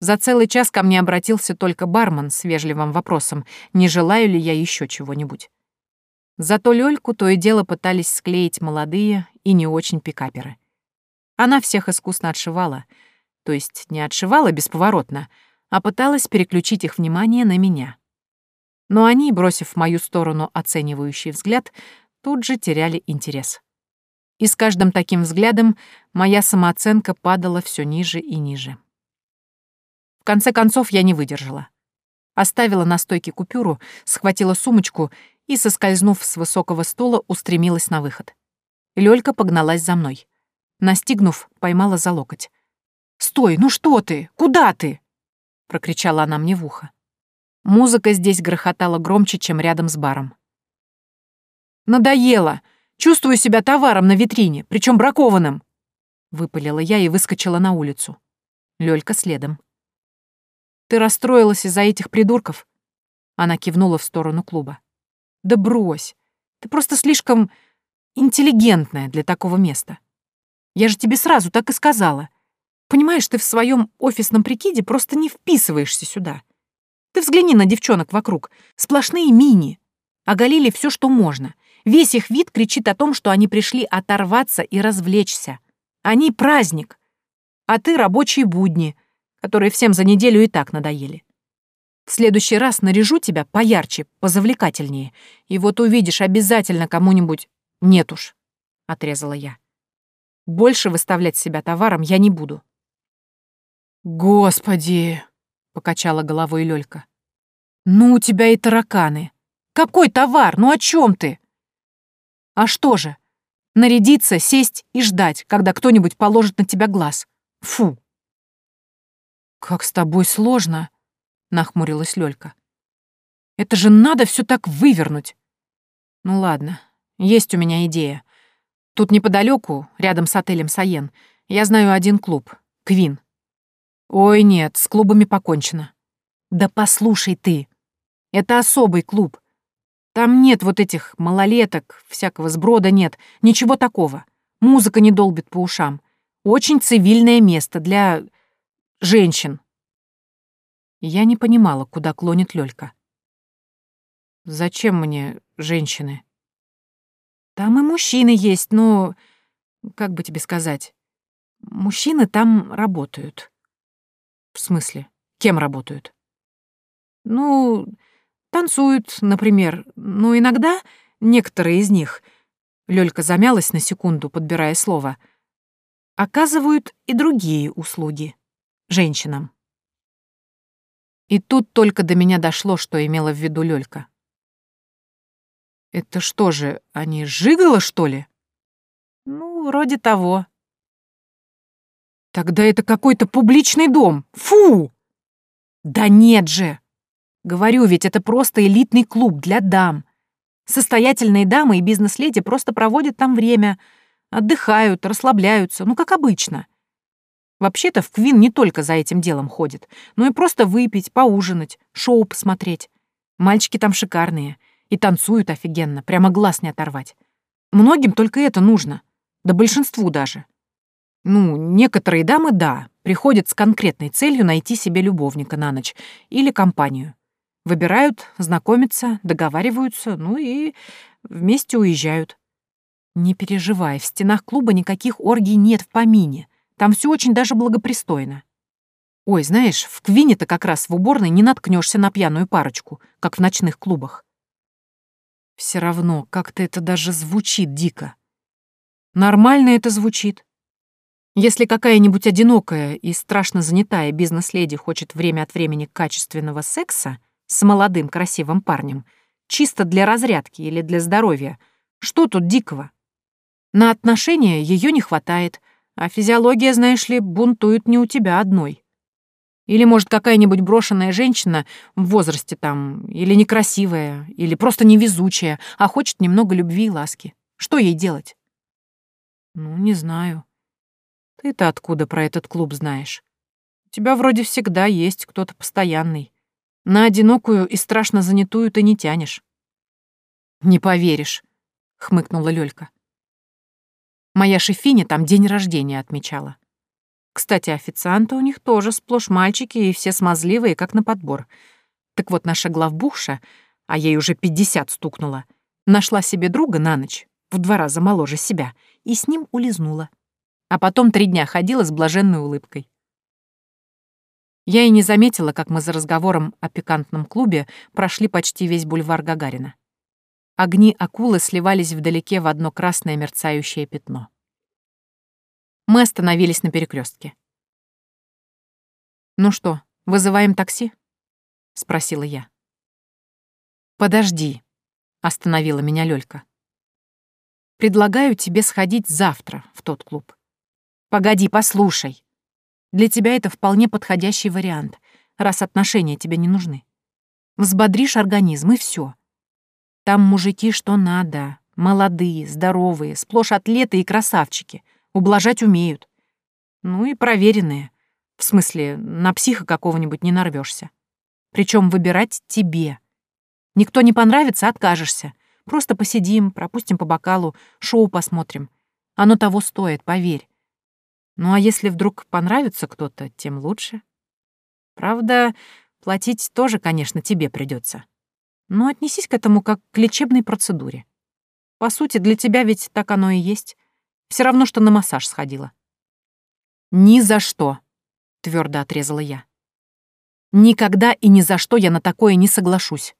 За целый час ко мне обратился только бармен с вежливым вопросом, не желаю ли я еще чего-нибудь. Зато Лёльку то и дело пытались склеить молодые и не очень пикаперы. Она всех искусно отшивала, то есть не отшивала бесповоротно, а пыталась переключить их внимание на меня. Но они, бросив в мою сторону оценивающий взгляд, тут же теряли интерес. И с каждым таким взглядом моя самооценка падала все ниже и ниже. В конце концов я не выдержала. Оставила на стойке купюру, схватила сумочку и, соскользнув с высокого стула, устремилась на выход. Лёлька погналась за мной. Настигнув, поймала за локоть. «Стой, ну что ты? Куда ты?» — прокричала она мне в ухо. Музыка здесь грохотала громче, чем рядом с баром. «Надоело! Чувствую себя товаром на витрине, причем бракованным!» Выпалила я и выскочила на улицу. Лёлька следом. «Ты расстроилась из-за этих придурков?» Она кивнула в сторону клуба. «Да брось! Ты просто слишком интеллигентная для такого места. Я же тебе сразу так и сказала. Понимаешь, ты в своем офисном прикиде просто не вписываешься сюда. Ты взгляни на девчонок вокруг. Сплошные мини. Оголили все, что можно. Весь их вид кричит о том, что они пришли оторваться и развлечься. Они праздник. А ты рабочие будни, которые всем за неделю и так надоели. В следующий раз наряжу тебя поярче, позавлекательнее, и вот увидишь обязательно кому-нибудь... Нет уж, — отрезала я. Больше выставлять себя товаром я не буду. «Господи!» — покачала головой Лёлька. «Ну, у тебя и тараканы. Какой товар? Ну о чем ты?» «А что же? Нарядиться, сесть и ждать, когда кто-нибудь положит на тебя глаз. Фу!» «Как с тобой сложно!» — нахмурилась Лёлька. «Это же надо все так вывернуть!» «Ну ладно, есть у меня идея. Тут неподалеку, рядом с отелем Саен, я знаю один клуб — Квин. Ой, нет, с клубами покончено. Да послушай ты. Это особый клуб. Там нет вот этих малолеток, всякого сброда нет, ничего такого. Музыка не долбит по ушам. Очень цивильное место для... женщин. Я не понимала, куда клонит Лёлька. «Зачем мне женщины?» Там и мужчины есть, но... Как бы тебе сказать? Мужчины там работают. В смысле? Кем работают? Ну, танцуют, например. Но иногда некоторые из них... Лёлька замялась на секунду, подбирая слово. Оказывают и другие услуги. Женщинам. И тут только до меня дошло, что имела в виду Лёлька. Это что же, они жигало, что ли? Ну, вроде того. Тогда это какой-то публичный дом. Фу! Да нет же! Говорю, ведь это просто элитный клуб для дам. Состоятельные дамы и бизнес-леди просто проводят там время, отдыхают, расслабляются, ну, как обычно. Вообще-то в Квин не только за этим делом ходит, но и просто выпить, поужинать, шоу посмотреть. Мальчики там шикарные — и танцуют офигенно, прямо глаз не оторвать. Многим только это нужно. Да большинству даже. Ну, некоторые дамы, да, приходят с конкретной целью найти себе любовника на ночь или компанию. Выбирают, знакомятся, договариваются, ну и вместе уезжают. Не переживай, в стенах клуба никаких оргий нет в помине. Там все очень даже благопристойно. Ой, знаешь, в Квине-то как раз в уборной не наткнешься на пьяную парочку, как в ночных клубах. Все равно, как-то это даже звучит дико. Нормально это звучит. Если какая-нибудь одинокая и страшно занятая бизнес-леди хочет время от времени качественного секса с молодым красивым парнем, чисто для разрядки или для здоровья, что тут дикого? На отношения ее не хватает, а физиология, знаешь ли, бунтует не у тебя одной. Или, может, какая-нибудь брошенная женщина в возрасте там, или некрасивая, или просто невезучая, а хочет немного любви и ласки. Что ей делать? Ну, не знаю. Ты-то откуда про этот клуб знаешь? У тебя вроде всегда есть кто-то постоянный. На одинокую и страшно занятую ты не тянешь. Не поверишь, хмыкнула Лёлька. Моя шефиня там день рождения отмечала. Кстати, официанты у них тоже сплошь мальчики и все смазливые, как на подбор. Так вот, наша главбухша, а ей уже пятьдесят стукнула, нашла себе друга на ночь, в два раза моложе себя, и с ним улизнула. А потом три дня ходила с блаженной улыбкой. Я и не заметила, как мы за разговором о пикантном клубе прошли почти весь бульвар Гагарина. Огни акулы сливались вдалеке в одно красное мерцающее пятно. Мы остановились на перекрестке. «Ну что, вызываем такси?» — спросила я. «Подожди», — остановила меня Лёлька. «Предлагаю тебе сходить завтра в тот клуб. Погоди, послушай. Для тебя это вполне подходящий вариант, раз отношения тебе не нужны. Взбодришь организм, и все. Там мужики что надо, молодые, здоровые, сплошь атлеты и красавчики, ублажать умеют. Ну и проверенные. В смысле, на психа какого-нибудь не нарвешься. Причем выбирать тебе. Никто не понравится, откажешься. Просто посидим, пропустим по бокалу, шоу посмотрим. Оно того стоит, поверь. Ну а если вдруг понравится кто-то, тем лучше. Правда, платить тоже, конечно, тебе придется но отнесись к этому как к лечебной процедуре. По сути, для тебя ведь так оно и есть. Все равно, что на массаж сходила. «Ни за что», — твердо отрезала я. «Никогда и ни за что я на такое не соглашусь».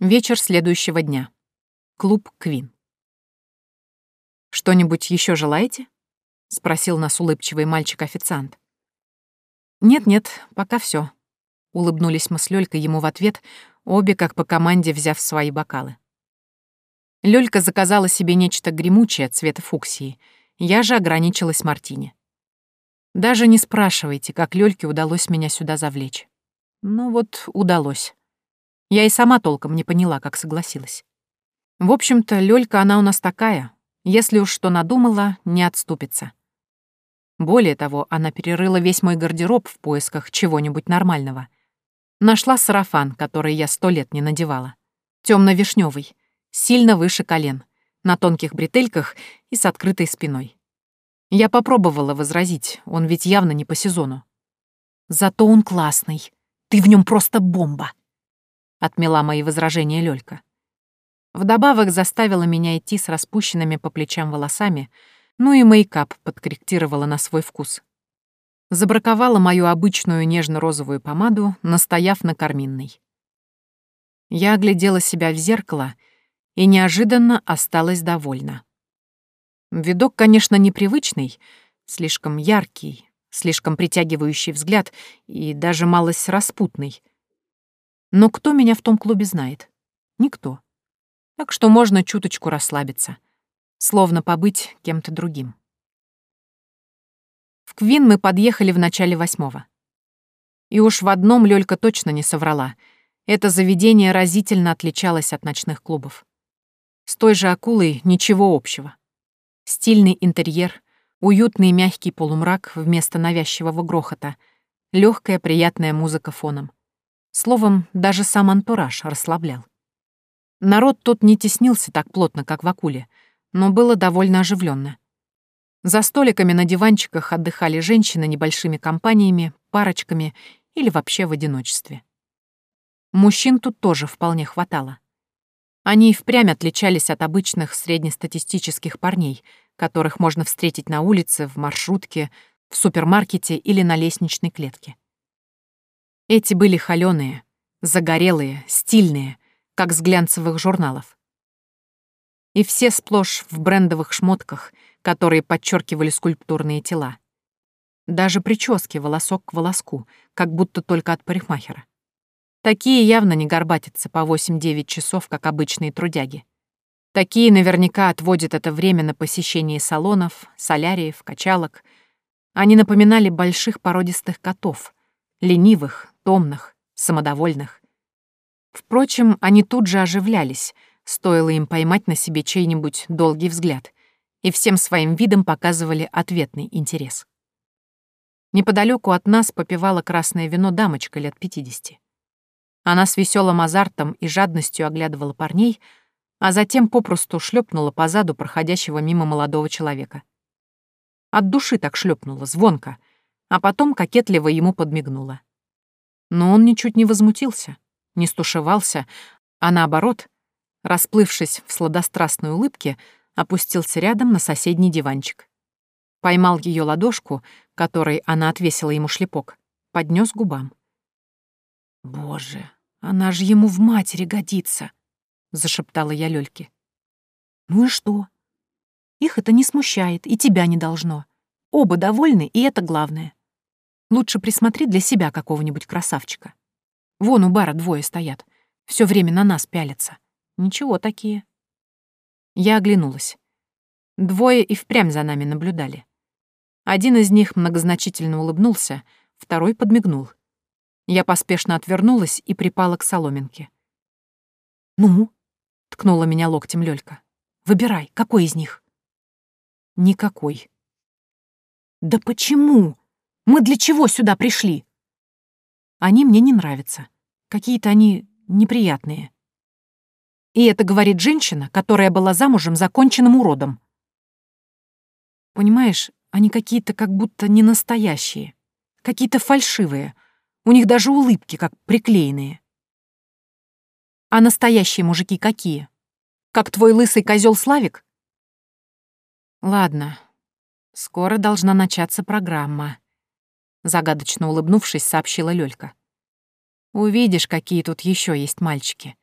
Вечер следующего дня. Клуб «Квин». «Что-нибудь еще желаете?» — спросил нас улыбчивый мальчик-официант. «Нет-нет, пока все. Улыбнулись мы с Лёлькой ему в ответ, обе как по команде взяв свои бокалы. Лёлька заказала себе нечто гремучее цвета фуксии, я же ограничилась мартини. Даже не спрашивайте, как Лёльке удалось меня сюда завлечь. Ну вот, удалось. Я и сама толком не поняла, как согласилась. В общем-то, Лёлька она у нас такая. Если уж что надумала, не отступится. Более того, она перерыла весь мой гардероб в поисках чего-нибудь нормального — Нашла сарафан, который я сто лет не надевала. темно вишневый сильно выше колен, на тонких бретельках и с открытой спиной. Я попробовала возразить, он ведь явно не по сезону. Зато он классный. Ты в нем просто бомба. Отмела мои возражения Лёлька. Вдобавок заставила меня идти с распущенными по плечам волосами, ну и мейкап подкорректировала на свой вкус. Забраковала мою обычную нежно-розовую помаду, настояв на карминной. Я оглядела себя в зеркало и неожиданно осталась довольна. Видок, конечно, непривычный, слишком яркий, слишком притягивающий взгляд и даже малость распутный. Но кто меня в том клубе знает? Никто. Так что можно чуточку расслабиться, словно побыть кем-то другим. В Квин мы подъехали в начале восьмого. И уж в одном Лёлька точно не соврала. Это заведение разительно отличалось от ночных клубов. С той же акулой ничего общего. Стильный интерьер, уютный мягкий полумрак вместо навязчивого грохота, легкая приятная музыка фоном. Словом, даже сам антураж расслаблял. Народ тут не теснился так плотно, как в акуле, но было довольно оживленно. За столиками на диванчиках отдыхали женщины небольшими компаниями, парочками или вообще в одиночестве. Мужчин тут тоже вполне хватало. Они и впрямь отличались от обычных среднестатистических парней, которых можно встретить на улице, в маршрутке, в супермаркете или на лестничной клетке. Эти были холёные, загорелые, стильные, как с глянцевых журналов. И все сплошь в брендовых шмотках — которые подчеркивали скульптурные тела. Даже прически волосок к волоску, как будто только от парикмахера. Такие явно не горбатятся по 8-9 часов, как обычные трудяги. Такие наверняка отводят это время на посещение салонов, соляриев, качалок. Они напоминали больших породистых котов, ленивых, томных, самодовольных. Впрочем, они тут же оживлялись, стоило им поймать на себе чей-нибудь долгий взгляд, и всем своим видом показывали ответный интерес. Неподалеку от нас попивала красное вино дамочка лет пятидесяти. Она с веселым азартом и жадностью оглядывала парней, а затем попросту шлепнула по заду проходящего мимо молодого человека. От души так шлепнула, звонко, а потом кокетливо ему подмигнула. Но он ничуть не возмутился, не стушевался, а наоборот, расплывшись в сладострастной улыбке, опустился рядом на соседний диванчик. Поймал ее ладошку, которой она отвесила ему шлепок, поднес губам. «Боже, она же ему в матери годится!» — зашептала я Лёльке. «Ну и что? Их это не смущает, и тебя не должно. Оба довольны, и это главное. Лучше присмотри для себя какого-нибудь красавчика. Вон у бара двое стоят, все время на нас пялятся. Ничего такие». Я оглянулась. Двое и впрямь за нами наблюдали. Один из них многозначительно улыбнулся, второй подмигнул. Я поспешно отвернулась и припала к соломинке. «Ну?» — ткнула меня локтем Лёлька. «Выбирай, какой из них?» «Никакой». «Да почему? Мы для чего сюда пришли?» «Они мне не нравятся. Какие-то они неприятные». И это говорит женщина, которая была замужем законченным уродом. Понимаешь, они какие-то как будто не настоящие, какие-то фальшивые. У них даже улыбки как приклеенные. А настоящие мужики какие? Как твой лысый козел Славик? Ладно, скоро должна начаться программа. Загадочно улыбнувшись, сообщила Лёлька. Увидишь, какие тут еще есть мальчики.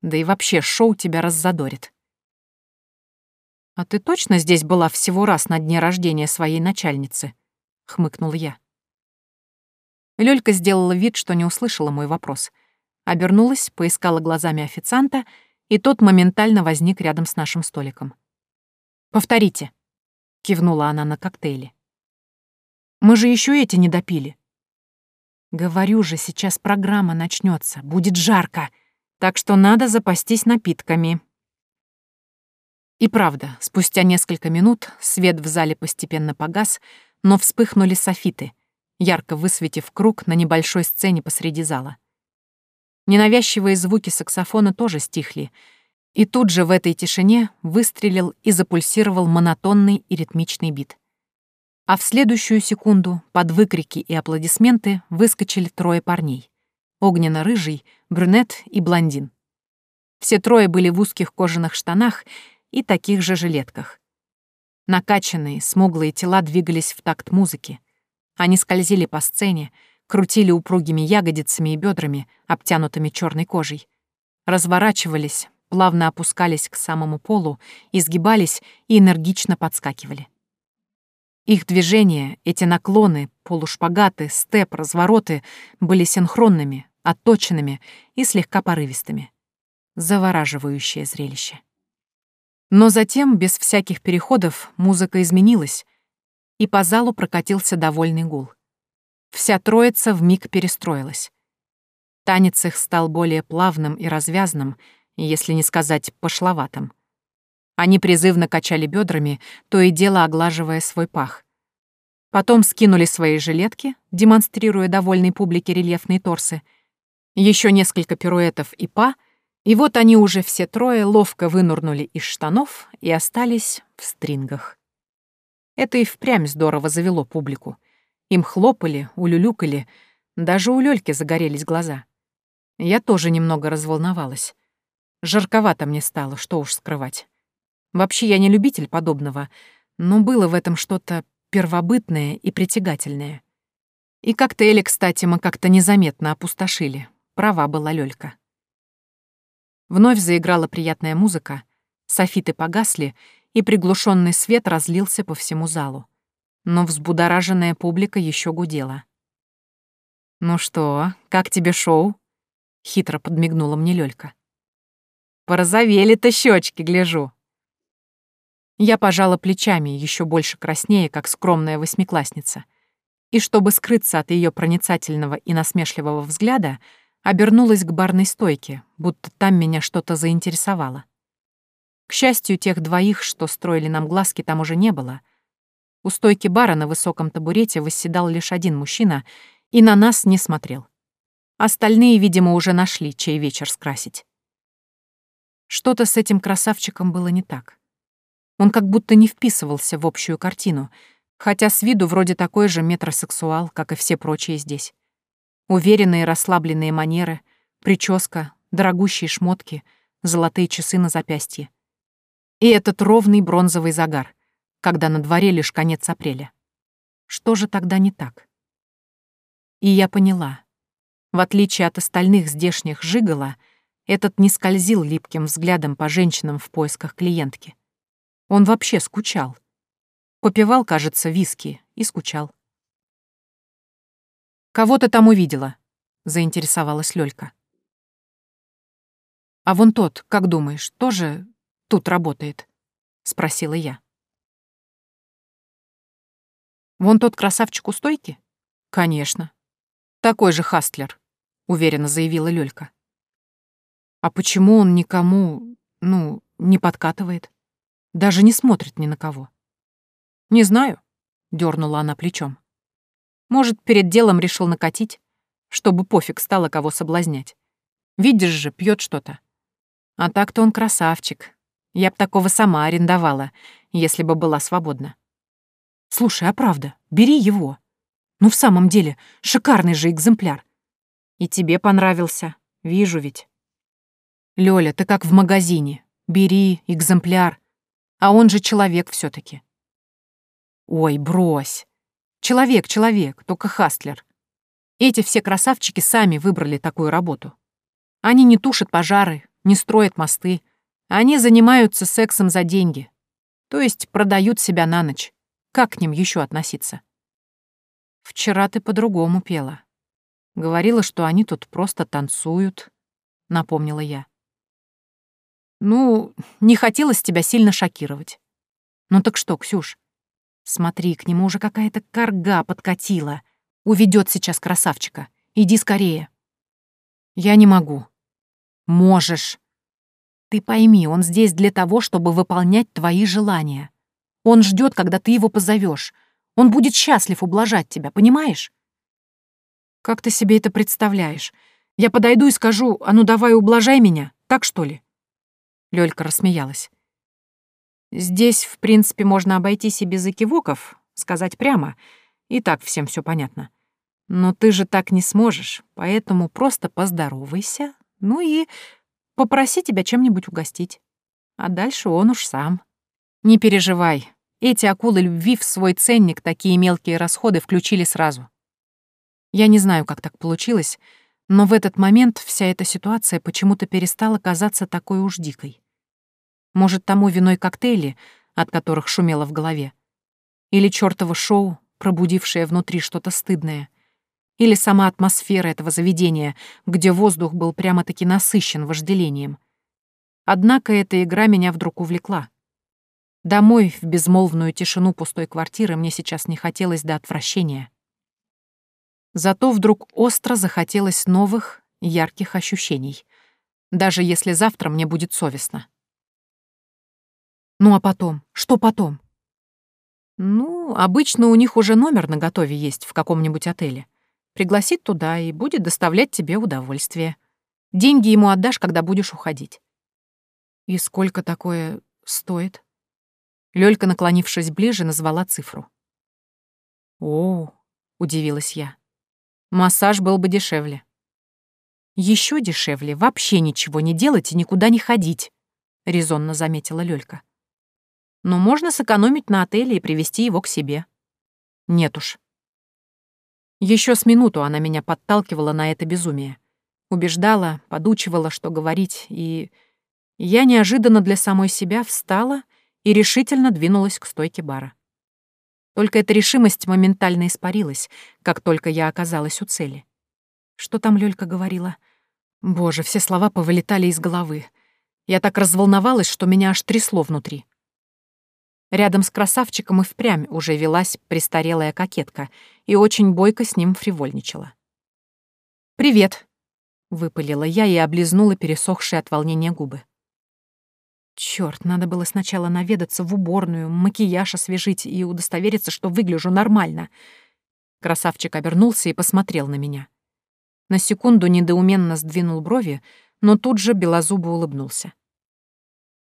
Да и вообще шоу тебя раззадорит. «А ты точно здесь была всего раз на дне рождения своей начальницы?» — хмыкнул я. Лёлька сделала вид, что не услышала мой вопрос. Обернулась, поискала глазами официанта, и тот моментально возник рядом с нашим столиком. «Повторите», — кивнула она на коктейли. «Мы же еще эти не допили». «Говорю же, сейчас программа начнется, будет жарко, так что надо запастись напитками», и правда, спустя несколько минут свет в зале постепенно погас, но вспыхнули софиты, ярко высветив круг на небольшой сцене посреди зала. Ненавязчивые звуки саксофона тоже стихли, и тут же в этой тишине выстрелил и запульсировал монотонный и ритмичный бит. А в следующую секунду под выкрики и аплодисменты выскочили трое парней. Огненно-рыжий, брюнет и блондин. Все трое были в узких кожаных штанах и таких же жилетках. Накачанные, смуглые тела двигались в такт музыки. Они скользили по сцене, крутили упругими ягодицами и бедрами, обтянутыми черной кожей. Разворачивались, плавно опускались к самому полу, изгибались и энергично подскакивали. Их движения, эти наклоны, полушпагаты, степ, развороты были синхронными, отточенными и слегка порывистыми. Завораживающее зрелище. Но затем, без всяких переходов, музыка изменилась, и по залу прокатился довольный гул. Вся троица вмиг перестроилась. Танец их стал более плавным и развязным, если не сказать пошловатым. Они призывно качали бедрами, то и дело оглаживая свой пах. Потом скинули свои жилетки, демонстрируя довольной публике рельефные торсы. Еще несколько пируэтов и па — и вот они уже все трое ловко вынурнули из штанов и остались в стрингах. Это и впрямь здорово завело публику. Им хлопали, улюлюкали, даже у Лёльки загорелись глаза. Я тоже немного разволновалась. Жарковато мне стало, что уж скрывать. Вообще я не любитель подобного, но было в этом что-то первобытное и притягательное. И коктейли, кстати, мы как-то незаметно опустошили. Права была Лёлька. Вновь заиграла приятная музыка, софиты погасли, и приглушенный свет разлился по всему залу. Но взбудораженная публика еще гудела. «Ну что, как тебе шоу?» — хитро подмигнула мне Лёлька. «Порозовели-то щечки, гляжу. Я пожала плечами, еще больше краснее, как скромная восьмиклассница. И чтобы скрыться от ее проницательного и насмешливого взгляда, обернулась к барной стойке, будто там меня что-то заинтересовало. К счастью, тех двоих, что строили нам глазки, там уже не было. У стойки бара на высоком табурете восседал лишь один мужчина и на нас не смотрел. Остальные, видимо, уже нашли, чей вечер скрасить. Что-то с этим красавчиком было не так. Он как будто не вписывался в общую картину, хотя с виду вроде такой же метросексуал, как и все прочие здесь. Уверенные расслабленные манеры, прическа, дорогущие шмотки, золотые часы на запястье. И этот ровный бронзовый загар, когда на дворе лишь конец апреля. Что же тогда не так? И я поняла. В отличие от остальных здешних жигала, этот не скользил липким взглядом по женщинам в поисках клиентки. Он вообще скучал. Попивал, кажется, виски и скучал. «Кого ты там увидела?» — заинтересовалась Лёлька. «А вон тот, как думаешь, тоже тут работает?» — спросила я. «Вон тот красавчик у стойки?» «Конечно. Такой же хастлер», — уверенно заявила Лёлька. «А почему он никому, ну, не подкатывает?» Даже не смотрит ни на кого. «Не знаю», — дернула она плечом. «Может, перед делом решил накатить, чтобы пофиг стало кого соблазнять. Видишь же, пьет что-то. А так-то он красавчик. Я б такого сама арендовала, если бы была свободна. Слушай, а правда, бери его. Ну, в самом деле, шикарный же экземпляр. И тебе понравился, вижу ведь. Лёля, ты как в магазине. Бери экземпляр. А он же человек все таки Ой, брось. Человек, человек, только хастлер. Эти все красавчики сами выбрали такую работу. Они не тушат пожары, не строят мосты. Они занимаются сексом за деньги. То есть продают себя на ночь. Как к ним еще относиться? Вчера ты по-другому пела. Говорила, что они тут просто танцуют, напомнила я. Ну, не хотелось тебя сильно шокировать. Ну так что, Ксюш? Смотри, к нему уже какая-то корга подкатила. Уведет сейчас красавчика. Иди скорее. Я не могу. Можешь. Ты пойми, он здесь для того, чтобы выполнять твои желания. Он ждет, когда ты его позовешь. Он будет счастлив ублажать тебя, понимаешь? Как ты себе это представляешь? Я подойду и скажу, а ну давай ублажай меня, так что ли? Лёлька рассмеялась. «Здесь, в принципе, можно обойтись и без экивоков, сказать прямо, и так всем все понятно. Но ты же так не сможешь, поэтому просто поздоровайся, ну и попроси тебя чем-нибудь угостить. А дальше он уж сам. Не переживай, эти акулы любви в свой ценник такие мелкие расходы включили сразу. Я не знаю, как так получилось, но в этот момент вся эта ситуация почему-то перестала казаться такой уж дикой. Может, тому виной коктейли, от которых шумело в голове? Или чёртово шоу, пробудившее внутри что-то стыдное? Или сама атмосфера этого заведения, где воздух был прямо-таки насыщен вожделением? Однако эта игра меня вдруг увлекла. Домой, в безмолвную тишину пустой квартиры, мне сейчас не хотелось до отвращения. Зато вдруг остро захотелось новых, ярких ощущений, даже если завтра мне будет совестно. Ну а потом? Что потом? Ну, обычно у них уже номер на готове есть в каком-нибудь отеле. Пригласит туда и будет доставлять тебе удовольствие. Деньги ему отдашь, когда будешь уходить. И сколько такое стоит? Лёлька, наклонившись ближе, назвала цифру. «О!» — удивилась я. Массаж был бы дешевле. Еще дешевле вообще ничего не делать и никуда не ходить, резонно заметила Лёлька. Но можно сэкономить на отеле и привести его к себе. Нет уж. Еще с минуту она меня подталкивала на это безумие. Убеждала, подучивала, что говорить, и... Я неожиданно для самой себя встала и решительно двинулась к стойке бара. Только эта решимость моментально испарилась, как только я оказалась у цели. Что там Лёлька говорила? Боже, все слова повылетали из головы. Я так разволновалась, что меня аж трясло внутри. Рядом с красавчиком и впрямь уже велась престарелая кокетка и очень бойко с ним фривольничала. «Привет», — выпалила я и облизнула пересохшие от волнения губы. Черт, надо было сначала наведаться в уборную, макияж освежить и удостовериться, что выгляжу нормально. Красавчик обернулся и посмотрел на меня. На секунду недоуменно сдвинул брови, но тут же белозубо улыбнулся.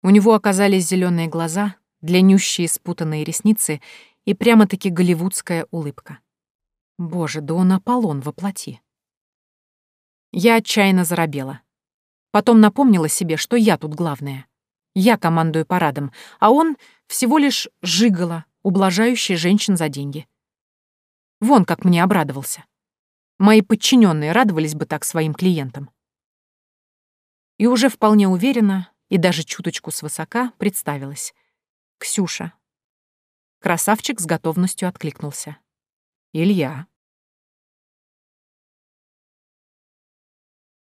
У него оказались зеленые глаза, длиннющие спутанные ресницы и прямо-таки голливудская улыбка. Боже, да он Аполлон воплоти. Я отчаянно заробела. Потом напомнила себе, что я тут главная. Я командую парадом, а он всего лишь жигало, ублажающий женщин за деньги. Вон как мне обрадовался. Мои подчиненные радовались бы так своим клиентам. И уже вполне уверенно и даже чуточку свысока представилась. Ксюша. Красавчик с готовностью откликнулся. Илья.